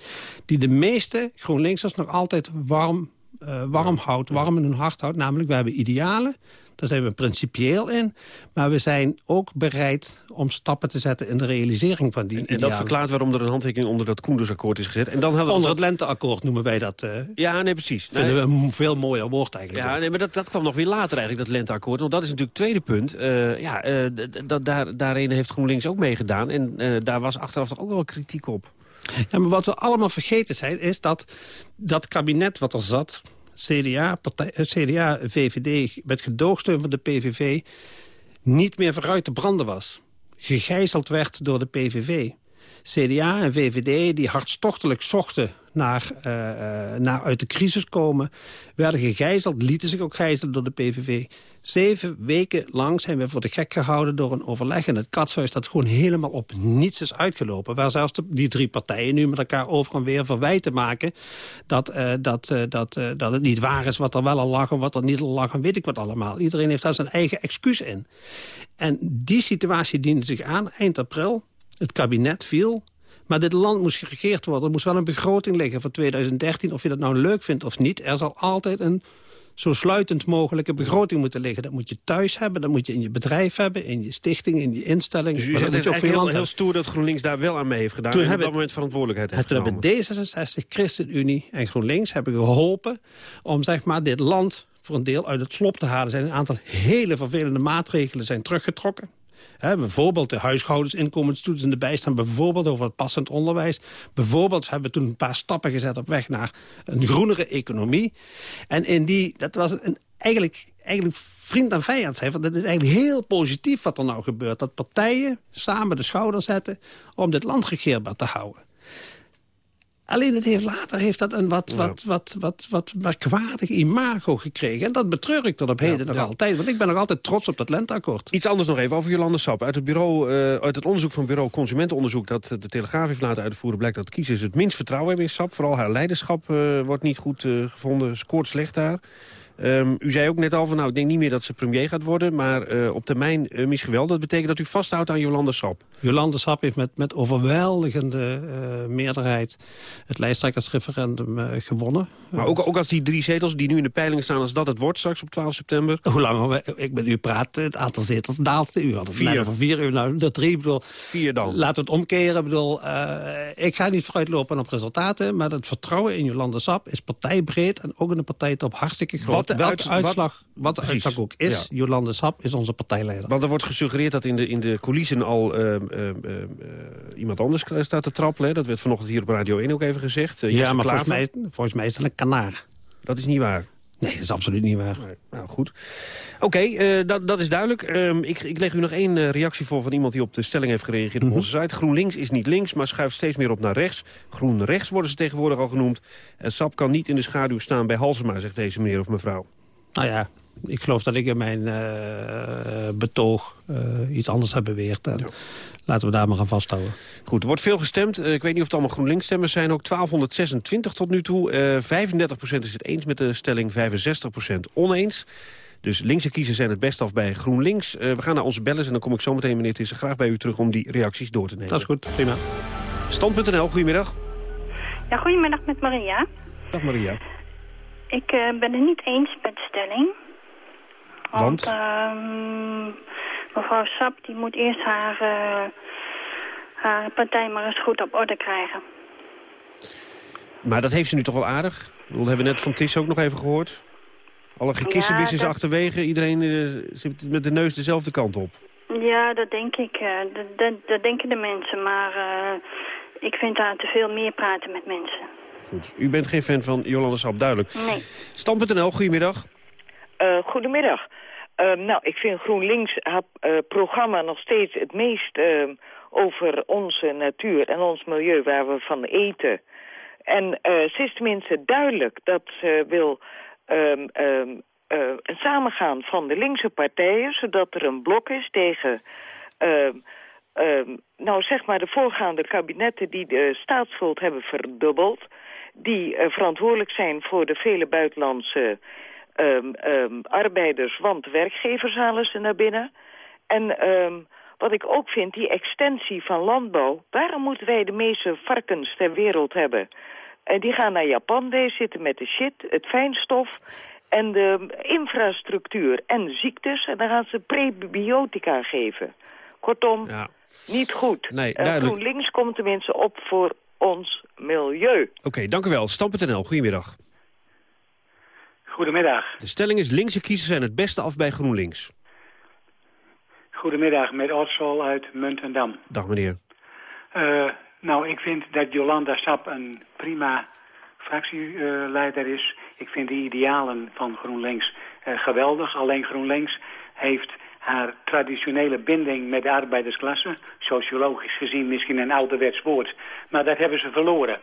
die de meeste GroenLinksers nog altijd warm, uh, warm houdt, warm in hun hart houdt. Namelijk, we hebben idealen Daar zijn we principieel in. Maar we zijn ook bereid om stappen te zetten in de realisering van die En dat idealen. verklaart waarom er een handtekening onder dat Koendersakkoord is gezet. En dan hadden we Onder het lenteakkoord noemen wij dat. eh Ja, nee, precies. vinden Nee. we een veel mooier woord eigenlijk. Ja, nee, maar dat, dat kwam nog weer later eigenlijk, dat lenteakkoord. Want dat is natuurlijk het tweede punt. Eh, ja, eh, dat daar, daarin heeft GroenLinks ook meegedaan. En daar was achteraf toch ook wel kritiek op. Ja, maar wat we allemaal vergeten zijn, is dat dat kabinet wat er zat... CDA, eh, CDA VVD, met gedoogsteun van de PVV... niet meer vooruit te branden was. Gegijzeld werd door de PVV. CDA en VVD, die hartstochtelijk zochten naar, eh, eh, naar uit de crisis komen... werden gegijzeld, lieten zich ook gijzelen door de PVV. Zeven weken lang zijn we voor de gek gehouden door een overleg in het katshuis... dat gewoon helemaal op niets is uitgelopen. Waar zelfs die drie partijen nu met elkaar over en weer verwijten maken... dat, eh, dat, dat, dat het niet waar is wat er wel al lag en wat er niet al lag... en weet ik wat allemaal. Iedereen heeft daar zijn eigen excuus in. En die situatie diende zich aan eind april. Het kabinet viel. Maar dit land moest geregeerd worden. Er moest wel een begroting liggen voor 2013. Of je dat nou leuk vindt of niet. Er zal altijd een zo sluitend mogelijke begroting moeten liggen. Dat moet je thuis hebben, dat moet je in je bedrijf hebben... in je stichting, in je instelling. Dus u zegt dat heel, heel hebben. stoer dat GroenLinks daar wel aan mee heeft gedaan. Toen en op hebben- dat moment verantwoordelijkheid heeft Toen hebben genomen. D66, ChristenUnie en GroenLinks hebben geholpen... om zeg maar, dit land voor een deel uit het slop te halen. Er zijn een aantal hele vervelende maatregelen zijn teruggetrokken. Bijvoorbeeld de huishoudensinkomenstoets en de bijstand. Bijvoorbeeld over het passend onderwijs. Bijvoorbeeld hebben we toen een paar stappen gezet op weg naar een groenere economie. En in die, dat was een, eigenlijk, eigenlijk vriend en vijand zijn. Want het is eigenlijk heel positief wat er nou gebeurt. Dat partijen samen de schouder zetten om dit land regeerbaar te houden. Alleen het heeft, later heeft dat een wat, wat, wat, wat, wat merkwaardig imago gekregen. En dat betreur ik tot op heden nog ja. altijd. Want ik ben nog altijd trots op dat lenteakkoord. Iets anders nog even over Jolande Sap. Uit het, bureau, eh, uit het onderzoek van bureau Consumentenonderzoek... dat de Telegraaf heeft laten uitvoeren... blijkt dat kiezers het minst vertrouwen hebben in Sap. Vooral haar leiderschap eh, wordt niet goed eh, gevonden. Scoort slecht daar. Ehm, u zei ook net al van, nou, ik denk niet meer dat ze premier gaat worden... maar eh, op termijn uh, misschien wel. Dat betekent dat u vasthoudt aan Jolande Sap. Jolande Sap heeft met, met overweldigende uh, meerderheid... het lijsttrekkersreferendum gewonnen. Maar ook, ook als die drie zetels die nu in de peilingen staan... als dat het wordt straks op 12 september... Hoe lang ik met u praat, het aantal zetels daalt. U had vier. over vier, u nou de drie. Bedoel, vier dan. Laten we het omkeren. Bedoel, ik ga niet vooruitlopen op resultaten... maar het vertrouwen in Jolande Sap is partijbreed... en ook in de partijtop hartstikke groot. Wat de Welke uit, uitslag, wat, wat de uitslag ook is. Jolande Sap is onze partijleider. Want er wordt gesuggereerd dat in de, in de coulissen al uh, uh, uh, iemand anders staat te trappelen. Hè? Dat werd vanochtend hier op Radio 1 ook even gezegd. Uh, ja, maar volgens mij, volgens mij is dat een kanaar. Dat is niet waar. Nee, dat is absoluut niet waar. Nee, nou, goed. Oké, okay, uh, dat, dat is duidelijk. Um, ik, ik leg u nog één uh, reactie voor van iemand die op de stelling heeft gereageerd Mhm. op onze site. GroenLinks is niet links, maar schuift steeds meer op naar rechts. Groen rechts worden ze tegenwoordig al genoemd. En SAP kan niet in de schaduw staan bij Halsema, zegt deze meneer of mevrouw. Nou ja, ik geloof dat ik in mijn uh, betoog uh, iets anders heb beweerd. En ja. Laten we daar maar aan vasthouden. Goed, er wordt veel gestemd. Uh, ik weet niet of het allemaal GroenLinks-stemmers zijn. Ook 1226 tot nu toe. Uh, 35% is het eens met de stelling, 65% oneens. Dus linkse kiezers zijn het best af bij GroenLinks. Uh, we gaan naar onze bellers en dan kom ik zo meteen, meneer Tissen, graag bij u terug om die reacties door te nemen. Dat is goed, prima. Stand.nl, goedemiddag. Ja, goedemiddag met Maria. Dag Maria. Ik uh, ben het niet eens met de stelling. Want? Want uh, mevrouw Sap die moet eerst haar, uh, haar partij maar eens goed op orde krijgen. Maar dat heeft ze nu toch wel aardig? Dat hebben we net van Tis ook nog even gehoord. Alle gekissenbis is dat... achterwege. Iedereen uh, zit met de neus dezelfde kant op. Ja, dat denk ik. Uh, dat, dat, dat, denken de mensen. Maar uh, ik vind daar te veel meer praten met mensen. Goed. U bent geen fan van Jolande Sap, duidelijk. Nee. Stand.nl, goedemiddag. Uh, goedemiddag. Uh, nou, ik vind GroenLinks het uh, programma nog steeds het meest uh, over onze natuur en ons milieu waar we van eten. En uh, ze is tenminste duidelijk dat ze wil um, uh, een samengaan van de linkse partijen, zodat er een blok is tegen... Nou, zeg maar de voorgaande kabinetten die de staatsschuld hebben verdubbeld... die verantwoordelijk zijn voor de vele buitenlandse um, um, arbeiders... want werkgevers halen ze naar binnen. En um, wat ik ook vind, die extensie van landbouw... waarom moeten wij de meeste varkens ter wereld hebben... En die gaan naar Japan, deze zitten met de shit, het fijnstof. En de infrastructuur en ziektes. En dan gaan ze prebiotica geven. Kortom, Ja. niet goed. Nee, En duidelijk. GroenLinks komt tenminste op voor ons milieu. Oké, dank u wel. Stam.nl, goedemiddag. Goedemiddag. De stelling is linkse kiezers zijn het beste af bij GroenLinks. Goedemiddag, met Ortsel uit Muntendam. Dag meneer. Eh, nou, ik vind dat Jolanda Sap een prima fractieleider is. Ik vind de idealen van GroenLinks eh, geweldig. Alleen GroenLinks heeft haar traditionele binding met de arbeidersklasse... sociologisch gezien misschien een ouderwets woord, maar dat hebben ze verloren.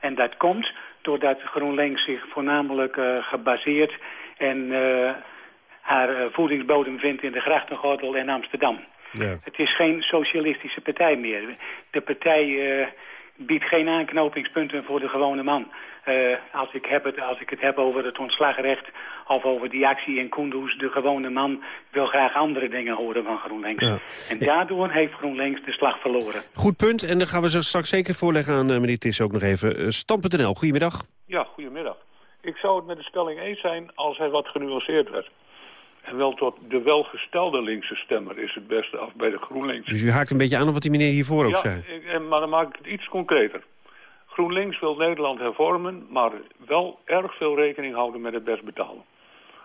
En dat komt doordat GroenLinks zich voornamelijk eh, gebaseerd... en eh, haar eh, voedingsbodem vindt in de grachtengordel in Amsterdam. Ja. Het is geen socialistische partij meer. De partij biedt geen aanknopingspunten voor de gewone man. Eh, als, ik heb het, als ik het heb over het ontslagrecht of over die actie in Kunduz... de gewone man wil graag andere dingen horen van GroenLinks. Ja. En daardoor heeft GroenLinks de slag verloren. Goed punt, en dan gaan we zo straks zeker voorleggen aan eh, meneer Tiss ook nog even. Eh, Stam.nl, goedemiddag. Ja, goedemiddag. Ik zou het met de stelling eens zijn als hij wat genuanceerd werd. En wel tot de welgestelde linkse stemmer is het beste af bij de GroenLinks. Dus u haakt een beetje aan op wat die meneer hiervoor ook ja, zei. en- maar dan maak ik het iets concreter. GroenLinks wil Nederland hervormen, maar wel erg veel rekening houden met het best betalen.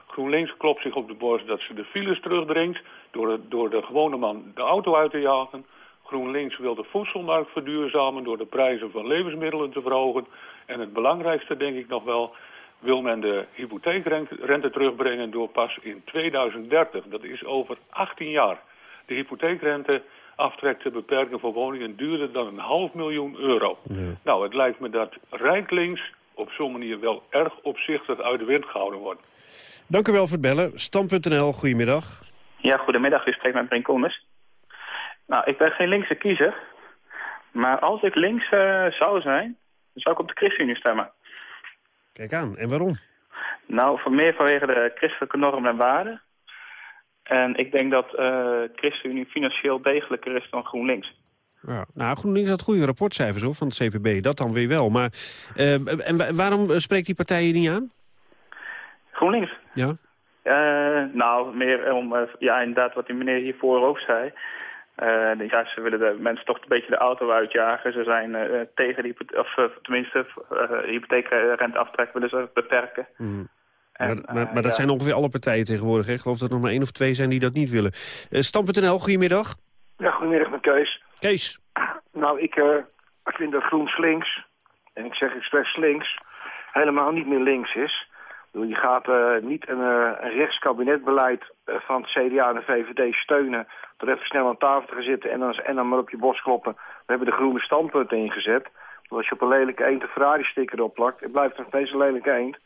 GroenLinks klopt zich op de borst dat ze de files terugdringt door de, door de gewone man de auto uit te jagen. GroenLinks wil de voedselmarkt verduurzamen door de prijzen van levensmiddelen te verhogen. En het belangrijkste denk ik nog wel, wil men de hypotheekrente rente terugbrengen door pas in 2030. Dat is over 18 jaar. De hypotheekrente aftrek te beperken voor woningen duurder dan een half miljoen euro. Nou, het lijkt me dat rijk links op zo'n manier wel erg opzichtig uit de wind gehouden wordt. Dank u wel voor het bellen. Stam.nl, goedemiddag. Ja, goedemiddag. U spreekt met Brink Konders. Nou, ik ben geen linkse kiezer. Maar als ik links eh, zou zijn, dan zou ik op de ChristenUnie stemmen. Kijk aan, en waarom? Nou, voor meer vanwege de christelijke normen en waarden. En ik denk dat eh ChristenUnie financieel degelijker is dan GroenLinks. Ja, nou, GroenLinks had goede rapportcijfers hoor, van het CPB. Dat dan weer wel. Maar eh, en wa- waarom eh, spreekt die partij je niet aan? GroenLinks? Ja. Nou, meer om, ja, inderdaad wat die meneer hiervoor ook zei. Eh, ja, ze willen de mensen toch een beetje de auto uitjagen. Ze zijn eh, tegen de hypotheek, of eh, tenminste, uh, hypotheekrenteaftrek willen ze beperken. Mhm. En, maar maar, eh, maar dat ja. zijn ongeveer alle partijen tegenwoordig. Hè? Ik geloof dat er nog maar één of twee zijn die dat niet willen. Eh Stam.nl, goedemiddag. Ja, goedemiddag met Kees. Kees. Nou, ik, eh, ik vind dat GroenSlinks, en ik zeg expres links, helemaal niet meer links is. Je gaat eh, niet een, eh, een rechtskabinetbeleid eh, van het CDA en de VVD steunen... door even snel aan tafel te gaan zitten en dan, en dan maar op je borst kloppen. We hebben de groene standpunten ingezet. Want als je op een lelijke eend een Ferrari-sticker erop plakt... het blijft nog steeds een lelijke eend.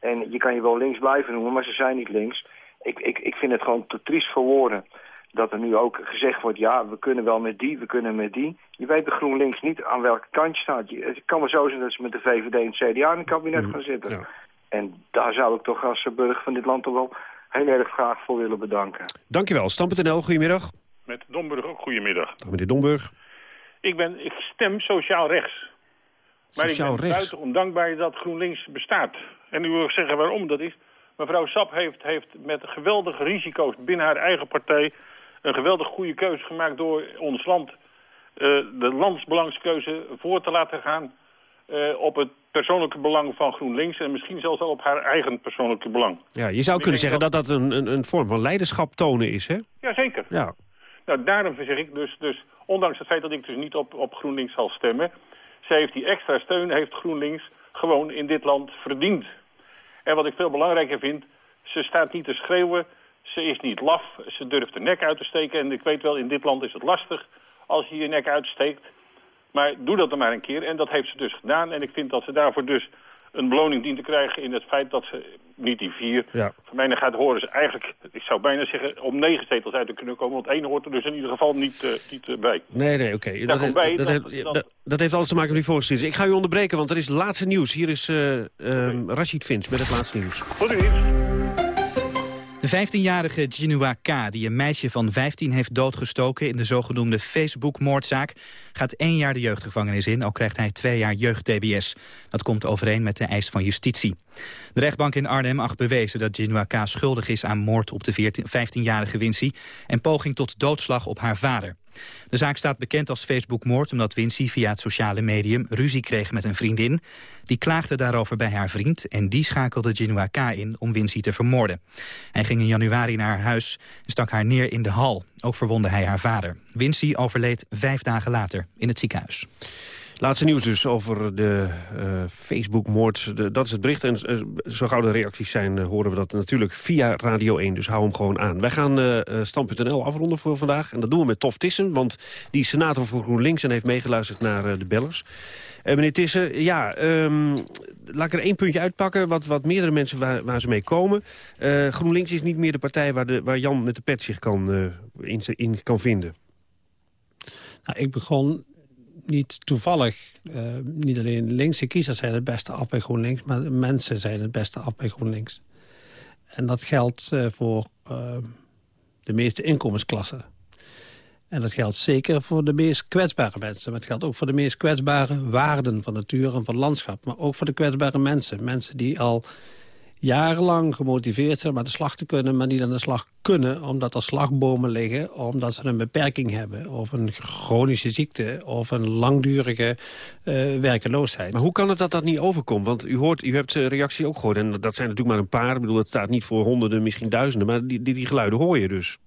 En je kan je wel links blijven noemen, maar ze zijn niet links. Ik, ik, ik vind het gewoon te triest voor woorden dat er nu ook gezegd wordt... ja, we kunnen wel met die, we kunnen met die. Je weet de GroenLinks niet aan welke kant je staat. Je, het kan maar zo zijn dat ze met de VVD en het CDA in het kabinet gaan zitten. En daar zou ik toch als burger van dit land toch wel heel erg graag voor willen bedanken. Dankjewel. Stam.nl, goedemiddag. Met Domburg ook goedemiddag. Dag meneer Domburg. Ik, ben, ik stem sociaal rechts. Maar Sociaal ik ben rechts? buitengewoon dankbaar dat GroenLinks bestaat. En u wil zeggen waarom dat is. Mevrouw Sap heeft, heeft met geweldige risico's binnen haar eigen partij... een geweldig goede keuze gemaakt door ons land... eh, de landsbelangskeuze voor te laten gaan... eh, op het persoonlijke belang van GroenLinks... en misschien zelfs al op haar eigen persoonlijke belang. Ja, je zou kunnen zeggen dat dat een, een, een vorm van leiderschap tonen is, hè? Jazeker. Ja. Nou, daarom zeg ik dus, dus, ondanks het feit dat ik dus niet op, op GroenLinks zal stemmen... zij heeft die extra steun, heeft GroenLinks gewoon in dit land verdiend. En wat ik veel belangrijker vind, ze staat niet te schreeuwen, ze is niet laf, ze durft de nek uit te steken. En ik weet wel, in dit land is het lastig als je je nek uitsteekt. Maar doe dat dan maar een keer. En dat heeft ze dus gedaan. En ik vind dat ze daarvoor dus een beloning dient te krijgen in het feit dat ze niet die vier... Ja. Voor mij gaat horen ze eigenlijk, ik zou bijna zeggen, om negen zetels uit te kunnen komen. Want één hoort er dus in ieder geval niet, eh, niet eh, bij. Nee, nee, oké. Dat, dat, dat- heeft- dat- dat, dat heeft alles te maken met die voorgeschiedenis. Ik ga u onderbreken, want er is laatste nieuws. Hier is eh ehm, Rashid Vins met het laatste nieuws. Tot ziens. De 15-jarige Jinua K., die een meisje van 15 heeft doodgestoken... in de zogenoemde Facebook-moordzaak, gaat één jaar de jeugdgevangenis in... al krijgt hij twee jaar jeugd-TBS. Dat komt overeen met de eis van justitie. De rechtbank in Arnhem acht bewezen dat Jinua K. schuldig is aan moord op de 15-jarige Wincy... en poging tot doodslag op haar vader. De zaak staat bekend als Facebook-moord omdat Wincy via het sociale medium ruzie kreeg met een vriendin. Die klaagde daarover bij haar vriend en die schakelde Jinua K. in om Wincy te vermoorden. Hij ging in januari naar haar huis en stak haar neer in de hal. Ook verwonde hij haar vader. Wincy overleed vijf dagen later in het ziekenhuis. Laatste nieuws dus over de uh, Facebook-moord. Dat is het bericht. En uh, zo gauw de reacties zijn, uh, horen we dat natuurlijk via Radio 1. Dus hou hem gewoon aan. Wij gaan Stand.nl afronden voor vandaag. En dat doen we met Tof Tissen. Want die senator voor GroenLinks en heeft meegeluisterd naar de bellers. meneer Tissen, ja, um, laat ik er één puntje uitpakken... wat, wat meerdere mensen waar, waar ze mee komen. GroenLinks is niet meer de partij waar, de, waar Jan met de pet zich kan, in, in kan vinden. Nou, ik begon niet toevallig, uh, niet alleen linkse kiezers zijn het beste af bij GroenLinks... maar mensen zijn het beste af bij GroenLinks. En dat geldt uh, voor uh, de meeste inkomensklassen. En dat geldt zeker voor de meest kwetsbare mensen. Maar het geldt ook voor de meest kwetsbare waarden van natuur en van landschap. Maar ook voor de kwetsbare mensen. Mensen die al jarenlang gemotiveerd zijn om aan de slag te kunnen... maar niet aan de slag kunnen omdat er slagbomen liggen... omdat ze een beperking hebben of een chronische ziekte... of een langdurige uh, werkeloosheid. Maar hoe kan het dat dat niet overkomt? Want u, hoort, u hebt reactie ook gehoord en dat zijn natuurlijk maar een paar. Ik bedoel, het staat niet voor honderden, misschien duizenden... maar die, die, die geluiden hoor je dus.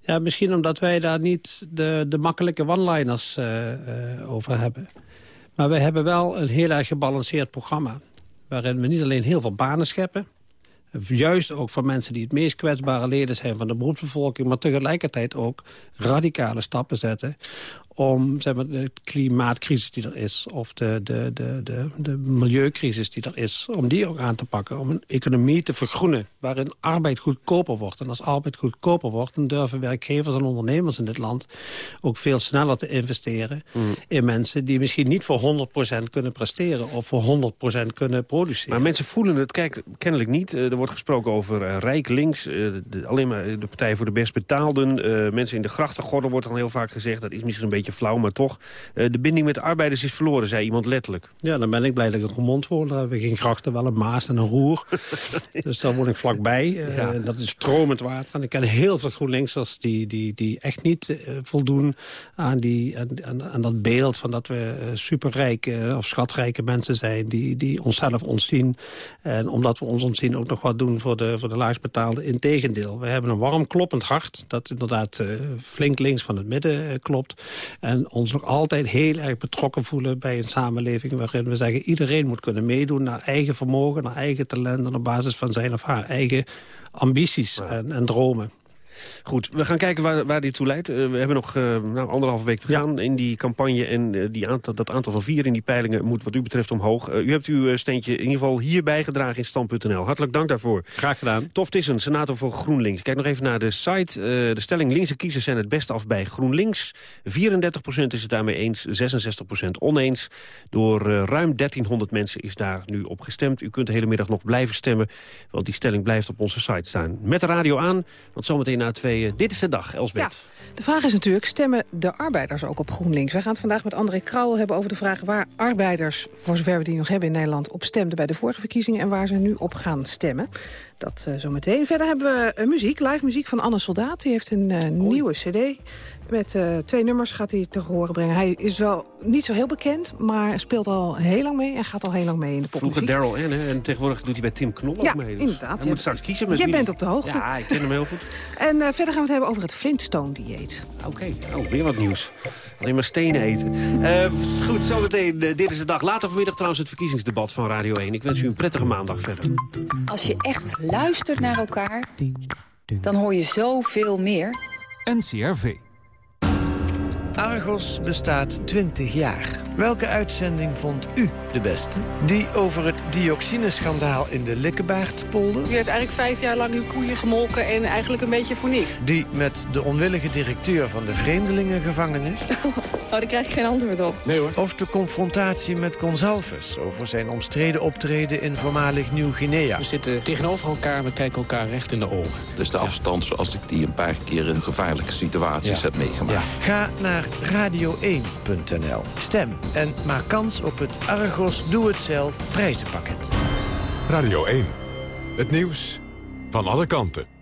Ja, misschien omdat wij daar niet de, de makkelijke one-liners uh, uh, over hebben. Maar wij hebben wel een heel erg gebalanceerd programma waarin we niet alleen heel veel banen scheppen... juist ook voor mensen die het meest kwetsbare leden zijn van de beroepsbevolking... maar tegelijkertijd ook radicale stappen zetten om zeg maar, de klimaatcrisis die er is... of de, de, de, de, de milieucrisis die er is, om die ook aan te pakken. Om een economie te vergroenen waarin arbeid goedkoper wordt. En als arbeid goedkoper wordt, dan durven werkgevers en ondernemers in dit land... ook veel sneller te investeren mm. in mensen die misschien niet voor 100% kunnen presteren... of voor 100% kunnen produceren. Maar mensen voelen het kijk, kennelijk niet. Eh, er wordt gesproken over uh, rijk links, de, alleen maar de Partij voor de Best Betaalden. mensen in de grachtengordel wordt dan heel vaak gezegd. Dat is misschien een beetje beetje flauw, maar toch. Uh, de binding met de arbeiders is verloren, zei iemand letterlijk. Ja, dan ben ik blij dat ik een gemond word. Dan hebben we geen grachten, wel een maas en een roer. dus dan word ik vlakbij. Uh, ja. Dat is stromend water. En ik ken heel veel GroenLinksers die, die, die echt niet uh, voldoen aan, die, aan, aan, dat beeld... van dat we superrijke of schatrijke mensen zijn... die, die onszelf ontzien. En omdat we ons ontzien ook nog wat doen voor de, voor de laagstbetaalde. Integendeel, we hebben een warm kloppend hart... dat inderdaad flink links van het midden klopt. En ons nog altijd heel erg betrokken voelen bij een samenleving... waarin we zeggen iedereen moet kunnen meedoen naar eigen vermogen... naar eigen talenten op basis van zijn of haar eigen ambities en, en dromen. Goed, we gaan kijken waar, waar dit toe leidt. Uh, we hebben nog uh, nou, anderhalve week te gaan in die campagne. En uh, die aantal, dat aantal van vier in die peilingen moet wat u betreft omhoog. u hebt uw steentje in ieder geval hier bijgedragen in stand.nl. Hartelijk dank daarvoor. Graag gedaan. Tof Tissen, senator voor GroenLinks. Kijk nog even naar de site. de stelling linkse kiezers zijn het best af bij GroenLinks. 34% is het daarmee eens, 66% oneens. Door ruim 1300 mensen is daar nu op gestemd. U kunt de hele middag nog blijven stemmen, want die stelling blijft op onze site staan. Met de radio aan, want zometeen na twee... dit is de dag, Elsbeth. Ja, de vraag is natuurlijk, stemmen de arbeiders ook op GroenLinks? We gaan het vandaag met André Krauwel hebben over de vraag... waar arbeiders, voor zover we die nog hebben in Nederland... op stemden bij de vorige verkiezingen... en waar ze nu op gaan stemmen. Dat uh, zometeen. Verder hebben we uh, muziek, live muziek van Anne Soldaat. Die heeft een uh, nieuwe cd. Met uh, twee nummers gaat hij te horen brengen. Hij is wel niet zo heel bekend, maar speelt al heel lang mee... en gaat al heel lang mee in de popmuziek. Vroeger Daryl Ann, en tegenwoordig doet hij bij Tim Knol ja, ook mee. Dus inderdaad. Hij moet straks kiezen. Met Jij wie... bent op de hoogte. Ja, ik ken hem heel goed. en uh, verder gaan we het hebben over het Flintstone-dieet. Oké, okay. oh, weer wat nieuws. Alleen maar stenen eten. Uh, goed, zometeen. Uh, dit is de dag. Later vanmiddag trouwens het verkiezingsdebat van Radio 1. Ik wens u een prettige maandag verder. Als je echt luistert naar elkaar, dan hoor je zoveel meer. NCRV. Argos bestaat 20 jaar. Welke uitzending vond u de beste? Die over het dioxineschandaal in de Likkebaardpolder? U heeft eigenlijk vijf jaar lang uw koeien gemolken en eigenlijk een beetje voor niks. Die met de onwillige directeur van de vreemdelingengevangenis? daar krijg ik geen antwoord op. Nee hoor. Of de confrontatie met Gonzalves over zijn omstreden optreden in voormalig Nieuw-Guinea. We zitten tegenover elkaar, we kijken elkaar recht in de ogen. Dus de afstand zoals ik die een paar keer in gevaarlijke situaties heb meegemaakt. Ga naar radio1.nl. Stem en maak kans op het Argos Doe Het Zelf prijzenpakket. Radio 1. Het nieuws van alle kanten.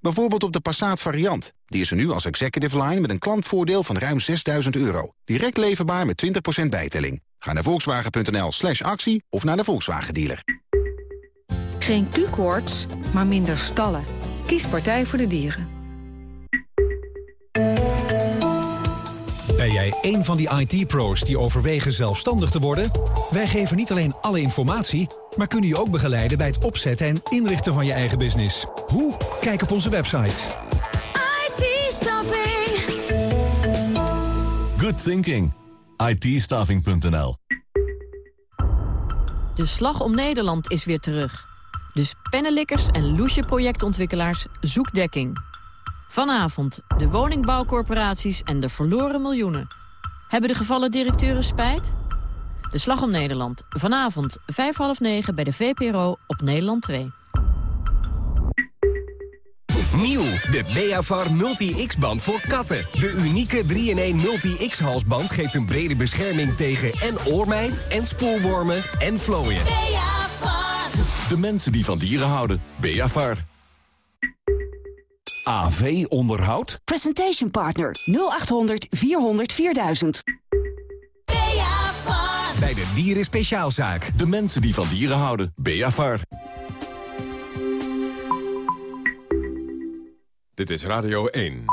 Bijvoorbeeld op de Passat variant. Die is er nu als executive line met een klantvoordeel van ruim 6000 euro. Direct leverbaar met 20% bijtelling. Ga naar volkswagen.nl slash actie of naar de Volkswagen dealer. Geen Q-koorts, maar minder stallen. Kies Partij voor de Dieren. Ben jij een van die IT-pro's die overwegen zelfstandig te worden? Wij geven niet alleen alle informatie, maar kunnen je ook begeleiden bij het opzetten en inrichten van je eigen business. Hoe? Kijk op onze website. IT-staffing. Good thinking. it De Slag om Nederland is weer terug. Dus pennenlikkers en loesje projectontwikkelaars zoek dekking. Vanavond de woningbouwcorporaties en de verloren miljoenen. Hebben de gevallen directeuren spijt? De Slag om Nederland. Vanavond vijf half negen bij de VPRO op Nederland 2. Nieuw, de Beavar Multi-X-band voor katten. De unieke 3-in-1 Multi-X-halsband geeft een brede bescherming tegen en oormijt... en spoorwormen en vlooien. Beavar. De mensen die van dieren houden. Beavar. AV-onderhoud? Presentation Partner 0800 400 4000. Bij de Dieren Speciaalzaak. De mensen die van dieren houden. Beavar. Dit is Radio 1.